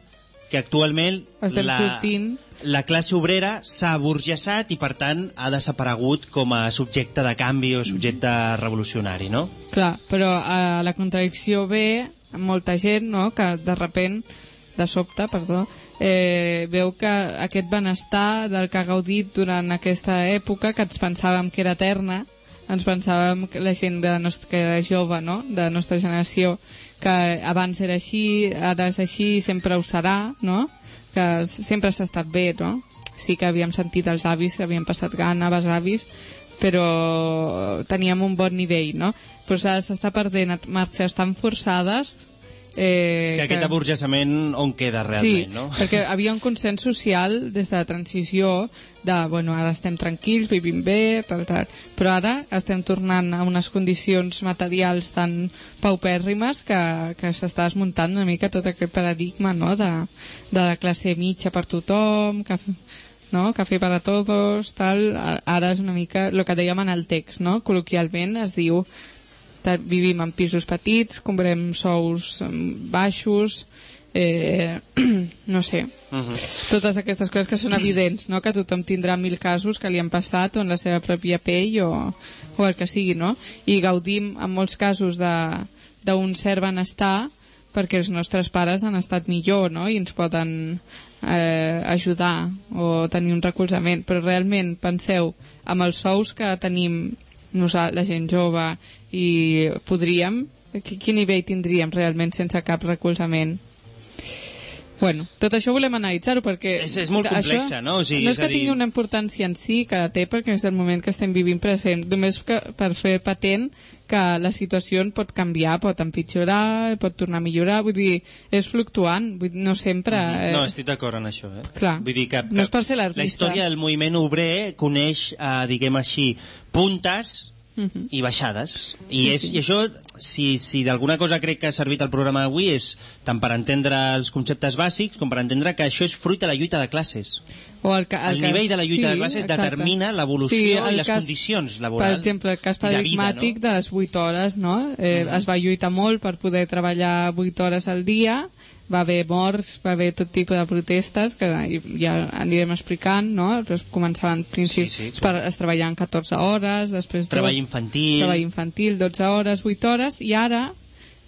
que actualment Estem la, sortint. La classe obrera s'ha burgesat i per tant ha desaparegut com a subjecte de canvi o subjecte revolucionari, no? Clar, però a la contradicció ve molta gent, no?, que de repent, de sobte, perdó, eh, veu que aquest benestar del que ha gaudit durant aquesta època, que ens pensàvem que era eterna, ens pensàvem que la gent de nostra, que era jove, no?, de la nostra generació, que abans era així, ara és així, sempre ho serà, no?, que sempre s'ha estat bé, no? Sí que havíem sentit els avis, que havien passat gana, besavis, però teníem un bon nivell, no? Però ara s'està perdent marxes tan forçades eh, Que aquest aburgessament on queda realment, sí, no? perquè havia un consens social des de la transició de, bueno, ara estem tranquils, vivim bé, tal, tal. Però ara estem tornant a unes condicions materials tan paupèrrimes que, que s'està desmuntant una mica tot aquest paradigma, no?, de, de la classe mitja per tothom, que, no? cafè per a todos, tal. Ara és una mica el que dèiem en el text, no? Col·loquialment es diu vivim en pisos petits, comprem sous em, baixos, eh, no sé, Mhm. totes aquestes coses que són evidents, no? que tothom tindrà mil casos que li han passat o en la seva pròpia pell o, o el que sigui, no? I gaudim en molts casos d'un cert benestar perquè els nostres pares han estat millor no? i ens poden eh, ajudar o tenir un recolzament però realment penseu amb els sous que tenim nosaltres, la gent jove i podríem qui- quin nivell tindríem realment sense cap recolzament Bueno, tot això volem analitzar-ho perquè... És- és molt això complexa, no? O sigui, no és és que dir- tingui una importància en si, que la té perquè és el moment que estem vivint present, només que per fer patent que la situació pot canviar, pot empitjorar, pot tornar a millorar, vull dir, és fluctuant, vull dir, no sempre... Eh, No, estic d'acord en això, eh? Clar. Vull dir que, que No és per ser la l'artista. història del moviment obrer coneix, eh, diguem així, puntes Mhm. i baixades. I, Sí, és, sí. i això, si, si d'alguna cosa crec que ha servit el programa d'avui, és tant per entendre els conceptes bàsics com per entendre que això és fruit de la lluita de classes. O el, ca, El ca- nivell de la lluita sí, de classes exacte. determina l'evolució el i les condicions laborals Per exemple, el cas i de vida, paradigmàtic de, les 8 hores, no? Eh, Mhm. Es va lluitar molt per poder treballar 8 hores al dia, va haver morts, va haver tot tipus de protestes, que ja anirem explicant, no? Però es començaven principis, Sí, sí, per, es treballaven 14 hores, després... Treball infantil. Treball infantil, 12 hores, 8 hores, i ara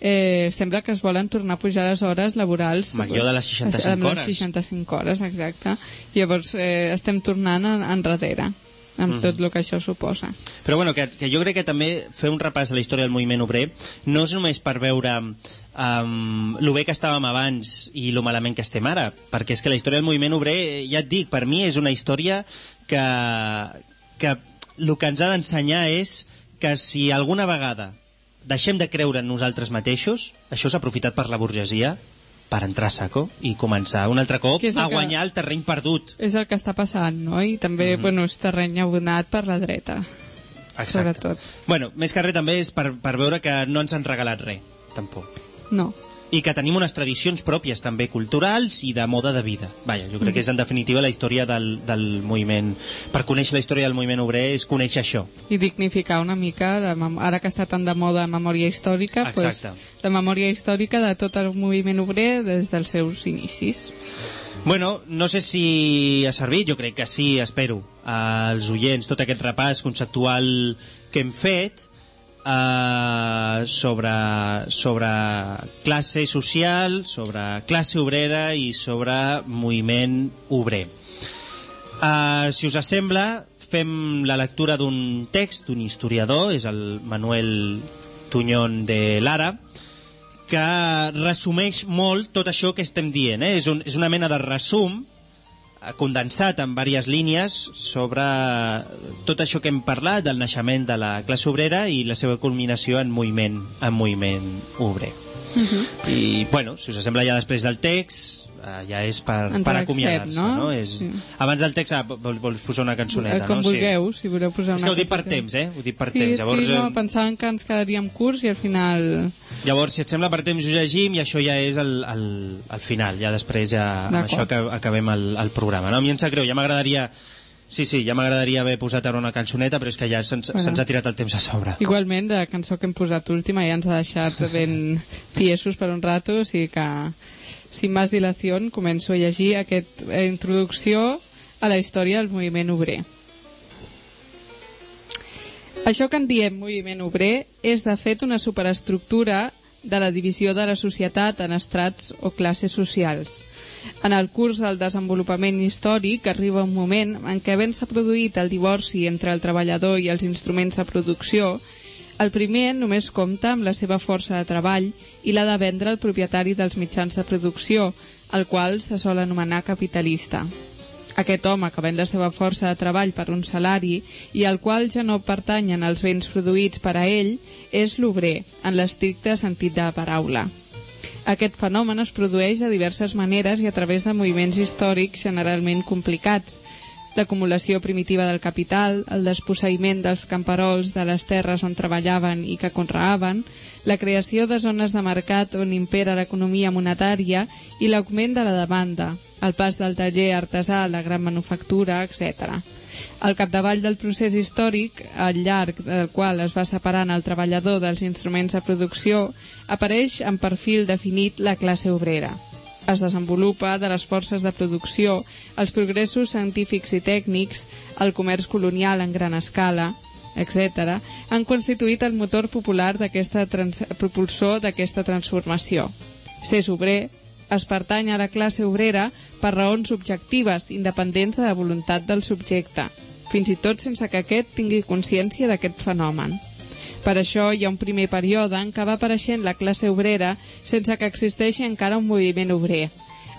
eh, sembla que es volen tornar a pujar les hores laborals allò de les 65 amb les hores. 65 hores, exacte llavors eh, estem tornant en, enrere amb Mhm. tot el que això suposa Però bueno, que, que jo crec que també fer un repàs a la història del moviment obrer no és només per veure um, lo bé que estàvem abans i lo malament que estem ara, perquè és que la història del moviment obrer, eh, ja et dic, per mi és una història que, que el que ens ha d'ensenyar és que si alguna vegada deixem de creure en nosaltres mateixos, això s'ha aprofitat per la burgesia per entrar a saco i començar un altre cop Que a que- guanyar el terreny perdut. és el que està passant, no? I també, Mhm. bueno, és terreny abonat per la dreta Exacte. sobretot Bueno, més que res també és per, per veure que no ens han regalat res, tampoc. No, I que tenim unes tradicions pròpies també culturals i de moda de vida. Vaja, jo crec que és en definitiva la història del, del moviment. Per conèixer la història del moviment obrer és conèixer això. i dignificar una mica mem- ara que està tan de moda la memòria històrica pues, la memòria històrica de tot el moviment obrer des dels seus inicis Bueno, no sé si ha servit, jo crec que sí, espero, als oients, tot aquest repàs conceptual que hem fet eh, sobre, sobre classe social, sobre classe obrera i sobre moviment obrer. Uh, si us sembla, fem la lectura d'un text d'un historiador, és el Manuel Tuñón de Lara, que resumeix molt tot això que estem dient. Eh? És, un, és una mena de resum eh, condensat en diverses línies sobre tot això que hem parlat del naixement de la classe obrera i la seva culminació en moviment, en moviment obrer. I, bueno, si us sembla ja després del text, ja és per, per acomiadar-se, no? no? És... Sí. Abans del text, ah, vol, vols posar una cançoneta, com no? vulgueu, si voleu posar És una que ho dic per temps, eh? Ho dic per sí, temps. Llavors, sí, no, eh, pensàvem que ens quedaríem curts i al final Llavors, si et sembla, per temps ho llegim i això ja és el, el, el final. Ja després, ja, amb això que acabem el, el programa. No? A mi em sap greu, ja m'agradaria... Sí, sí, ja m'agradaria haver posat ara una cançoneta, però és que ja se'ns Bueno. bueno. ha tirat el temps a sobre. Igualment, la cançó que hem posat última ja ens ha deixat ben tiesos per un rato, o sigui que, sin más dilación, començo a llegir aquesta introducció a la història del moviment obrer. Això que en diem moviment obrer és, de fet, una superestructura de la divisió de la societat en estrats o classes socials. En el curs del desenvolupament històric arriba un moment en què ben s'ha produït el divorci entre el treballador i els instruments de producció, el primer només compta amb la seva força de treball i l'ha de vendre el propietari dels mitjans de producció, el qual se sol anomenar capitalista. Aquest home que ven la seva força de treball per un salari i al qual ja no pertanyen els béns produïts per a ell és l'obrer, en l'estricte sentit de la paraula. Aquest fenomen es produeix de diverses maneres i a través de moviments històrics generalment complicats. L'acumulació primitiva del capital, el desposseïment dels camperols de les terres on treballaven i que conreaven, la creació de zones de mercat on impera l'economia monetària i l'augment de la demanda, el pas del taller artesà a la gran manufactura, etc. Al capdavall del procés històric, al llarg del qual es va separant el treballador dels instruments de producció, apareix en perfil definit la classe obrera. Es desenvolupa de les forces de producció, els progressos científics i tècnics, el comerç colonial en gran escala, etc., han constituït el motor popular d'aquesta propulsor d'aquesta transformació. S'és obrer, es pertany a la classe obrera per raons objectives, independents de la voluntat del subjecte, fins i tot sense que aquest tingui consciència d'aquest fenomen. Per això hi ha un primer període en què va apareixent la classe obrera sense que existeixi encara un moviment obrer.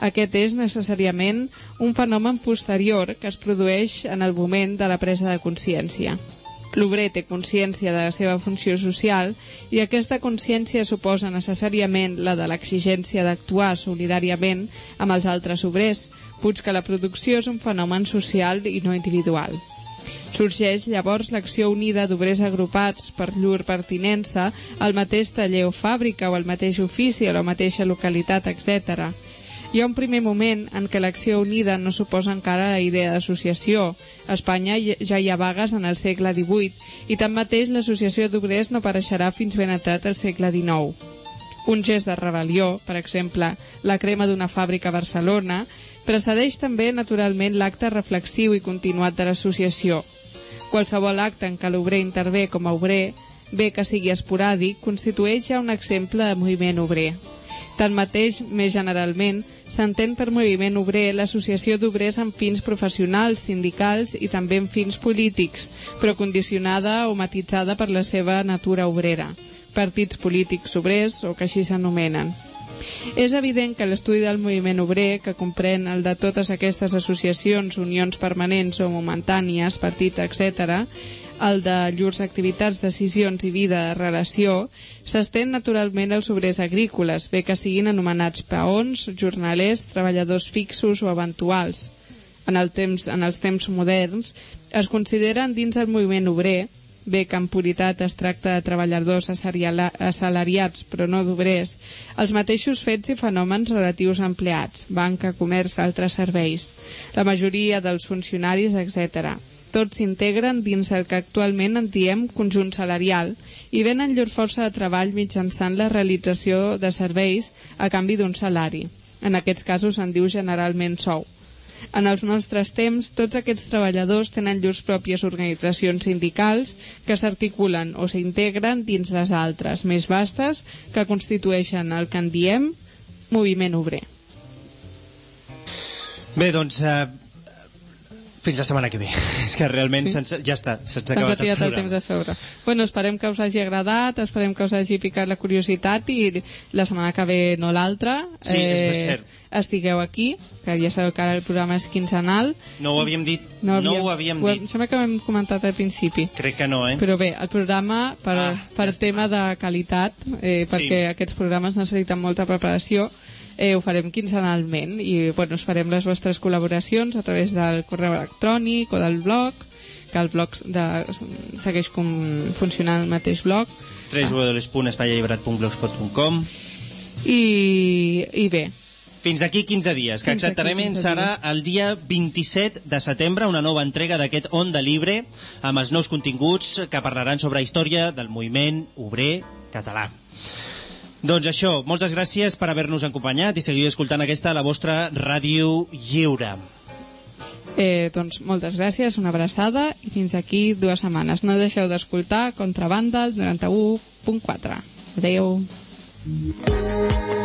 Aquest és necessàriament un fenomen posterior que es produeix en el moment de la presa de consciència. L'obrer té consciència de la seva funció social i aquesta consciència suposa necessàriament la de l'exigència d'actuar solidàriament amb els altres obrers, puig que la producció és un fenomen social i no individual. Sorgeix llavors l'acció unida d'obrers agrupats per llur pertinença al mateix taller o fàbrica o al mateix ofici o la mateixa localitat, etc. Hi ha un primer moment en què l'acció unida no suposa encara la idea d'associació. A Espanya ja hi ha vagues en el segle XVIII i tanmateix l'associació d'obrers no apareixerà fins ben entrat el segle XIX. Un gest de rebel·lió, per exemple, la crema d'una fàbrica a Barcelona, precedeix també naturalment l'acte reflexiu i continuat de l'associació. Qualsevol acte en què l'obrer intervé com a obrer, bé que sigui esporàdic, constitueix ja un exemple de moviment obrer. Tanmateix, més generalment, s'entén per moviment obrer l'associació d'obrers amb fins professionals, sindicals i també amb fins polítics, però condicionada o matitzada per la seva natura obrera, partits polítics obrers o que així s'anomenen. És evident que l'estudi del moviment obrer, que comprèn el de totes aquestes associacions, unions permanents o momentànies, partit, etc., el de llurs activitats, decisions i vida de relació, s'estén naturalment als obrers agrícoles, bé que siguin anomenats peons, jornalers, treballadors fixos o eventuals. En, el temps, en els temps moderns, es consideren dins el moviment obrer, bé que en puritat es tracta de treballadors assalariats però no d'obrers, els mateixos fets i fenòmens relatius a empleats, banca, comerç, altres serveis, la majoria dels funcionaris, etc. Tots s'integren dins el que actualment en diem conjunt salarial i venen llur força de treball mitjançant la realització de serveis a canvi d'un salari. En aquests casos se'n diu generalment sou. En els nostres temps, tots aquests treballadors tenen llurs pròpies organitzacions sindicals que s'articulen o s'integren dins les altres, més vastes, que constitueixen el que en diem moviment obrer. Bé, doncs... Uh, fins la setmana que ve. És que realment Sí. ja està, se'ns ha acabat el tirat el programa. temps a sobre. Bueno, esperem que us hagi agradat, esperem que us hagi picat la curiositat i la setmana que ve no l'altra. eh, Sí, és cert. Estigueu aquí, que ja sabeu que ara el programa és quinzenal. No ho havíem dit, no, no ho havíem ho, dit. Em sembla que ho hem comentat al principi. Crec que no, eh? Però bé, el programa, per, ah, per tema de qualitat, eh, perquè Sí. aquests programes necessiten molta preparació, eh, ho farem quinzenalment i bueno, us farem les vostres col·laboracions a través del correu electrònic o del blog, que el blog de, segueix com funcionant el mateix blog. www.espaialliberat.blogspot.com I, i bé, Fins d'aquí 15 dies, que Fins exactament 15 serà el dia 27 de setembre, una nova entrega d'aquest Onda Libre, amb els nous continguts que parlaran sobre història del moviment obrer català. Doncs això, moltes gràcies per haver-nos acompanyat i seguir escoltant aquesta, la vostra ràdio lliure. eh, doncs moltes gràcies, una abraçada i fins aquí dues setmanes. No deixeu d'escoltar Contrabanda el 91.4. Adeu. Thank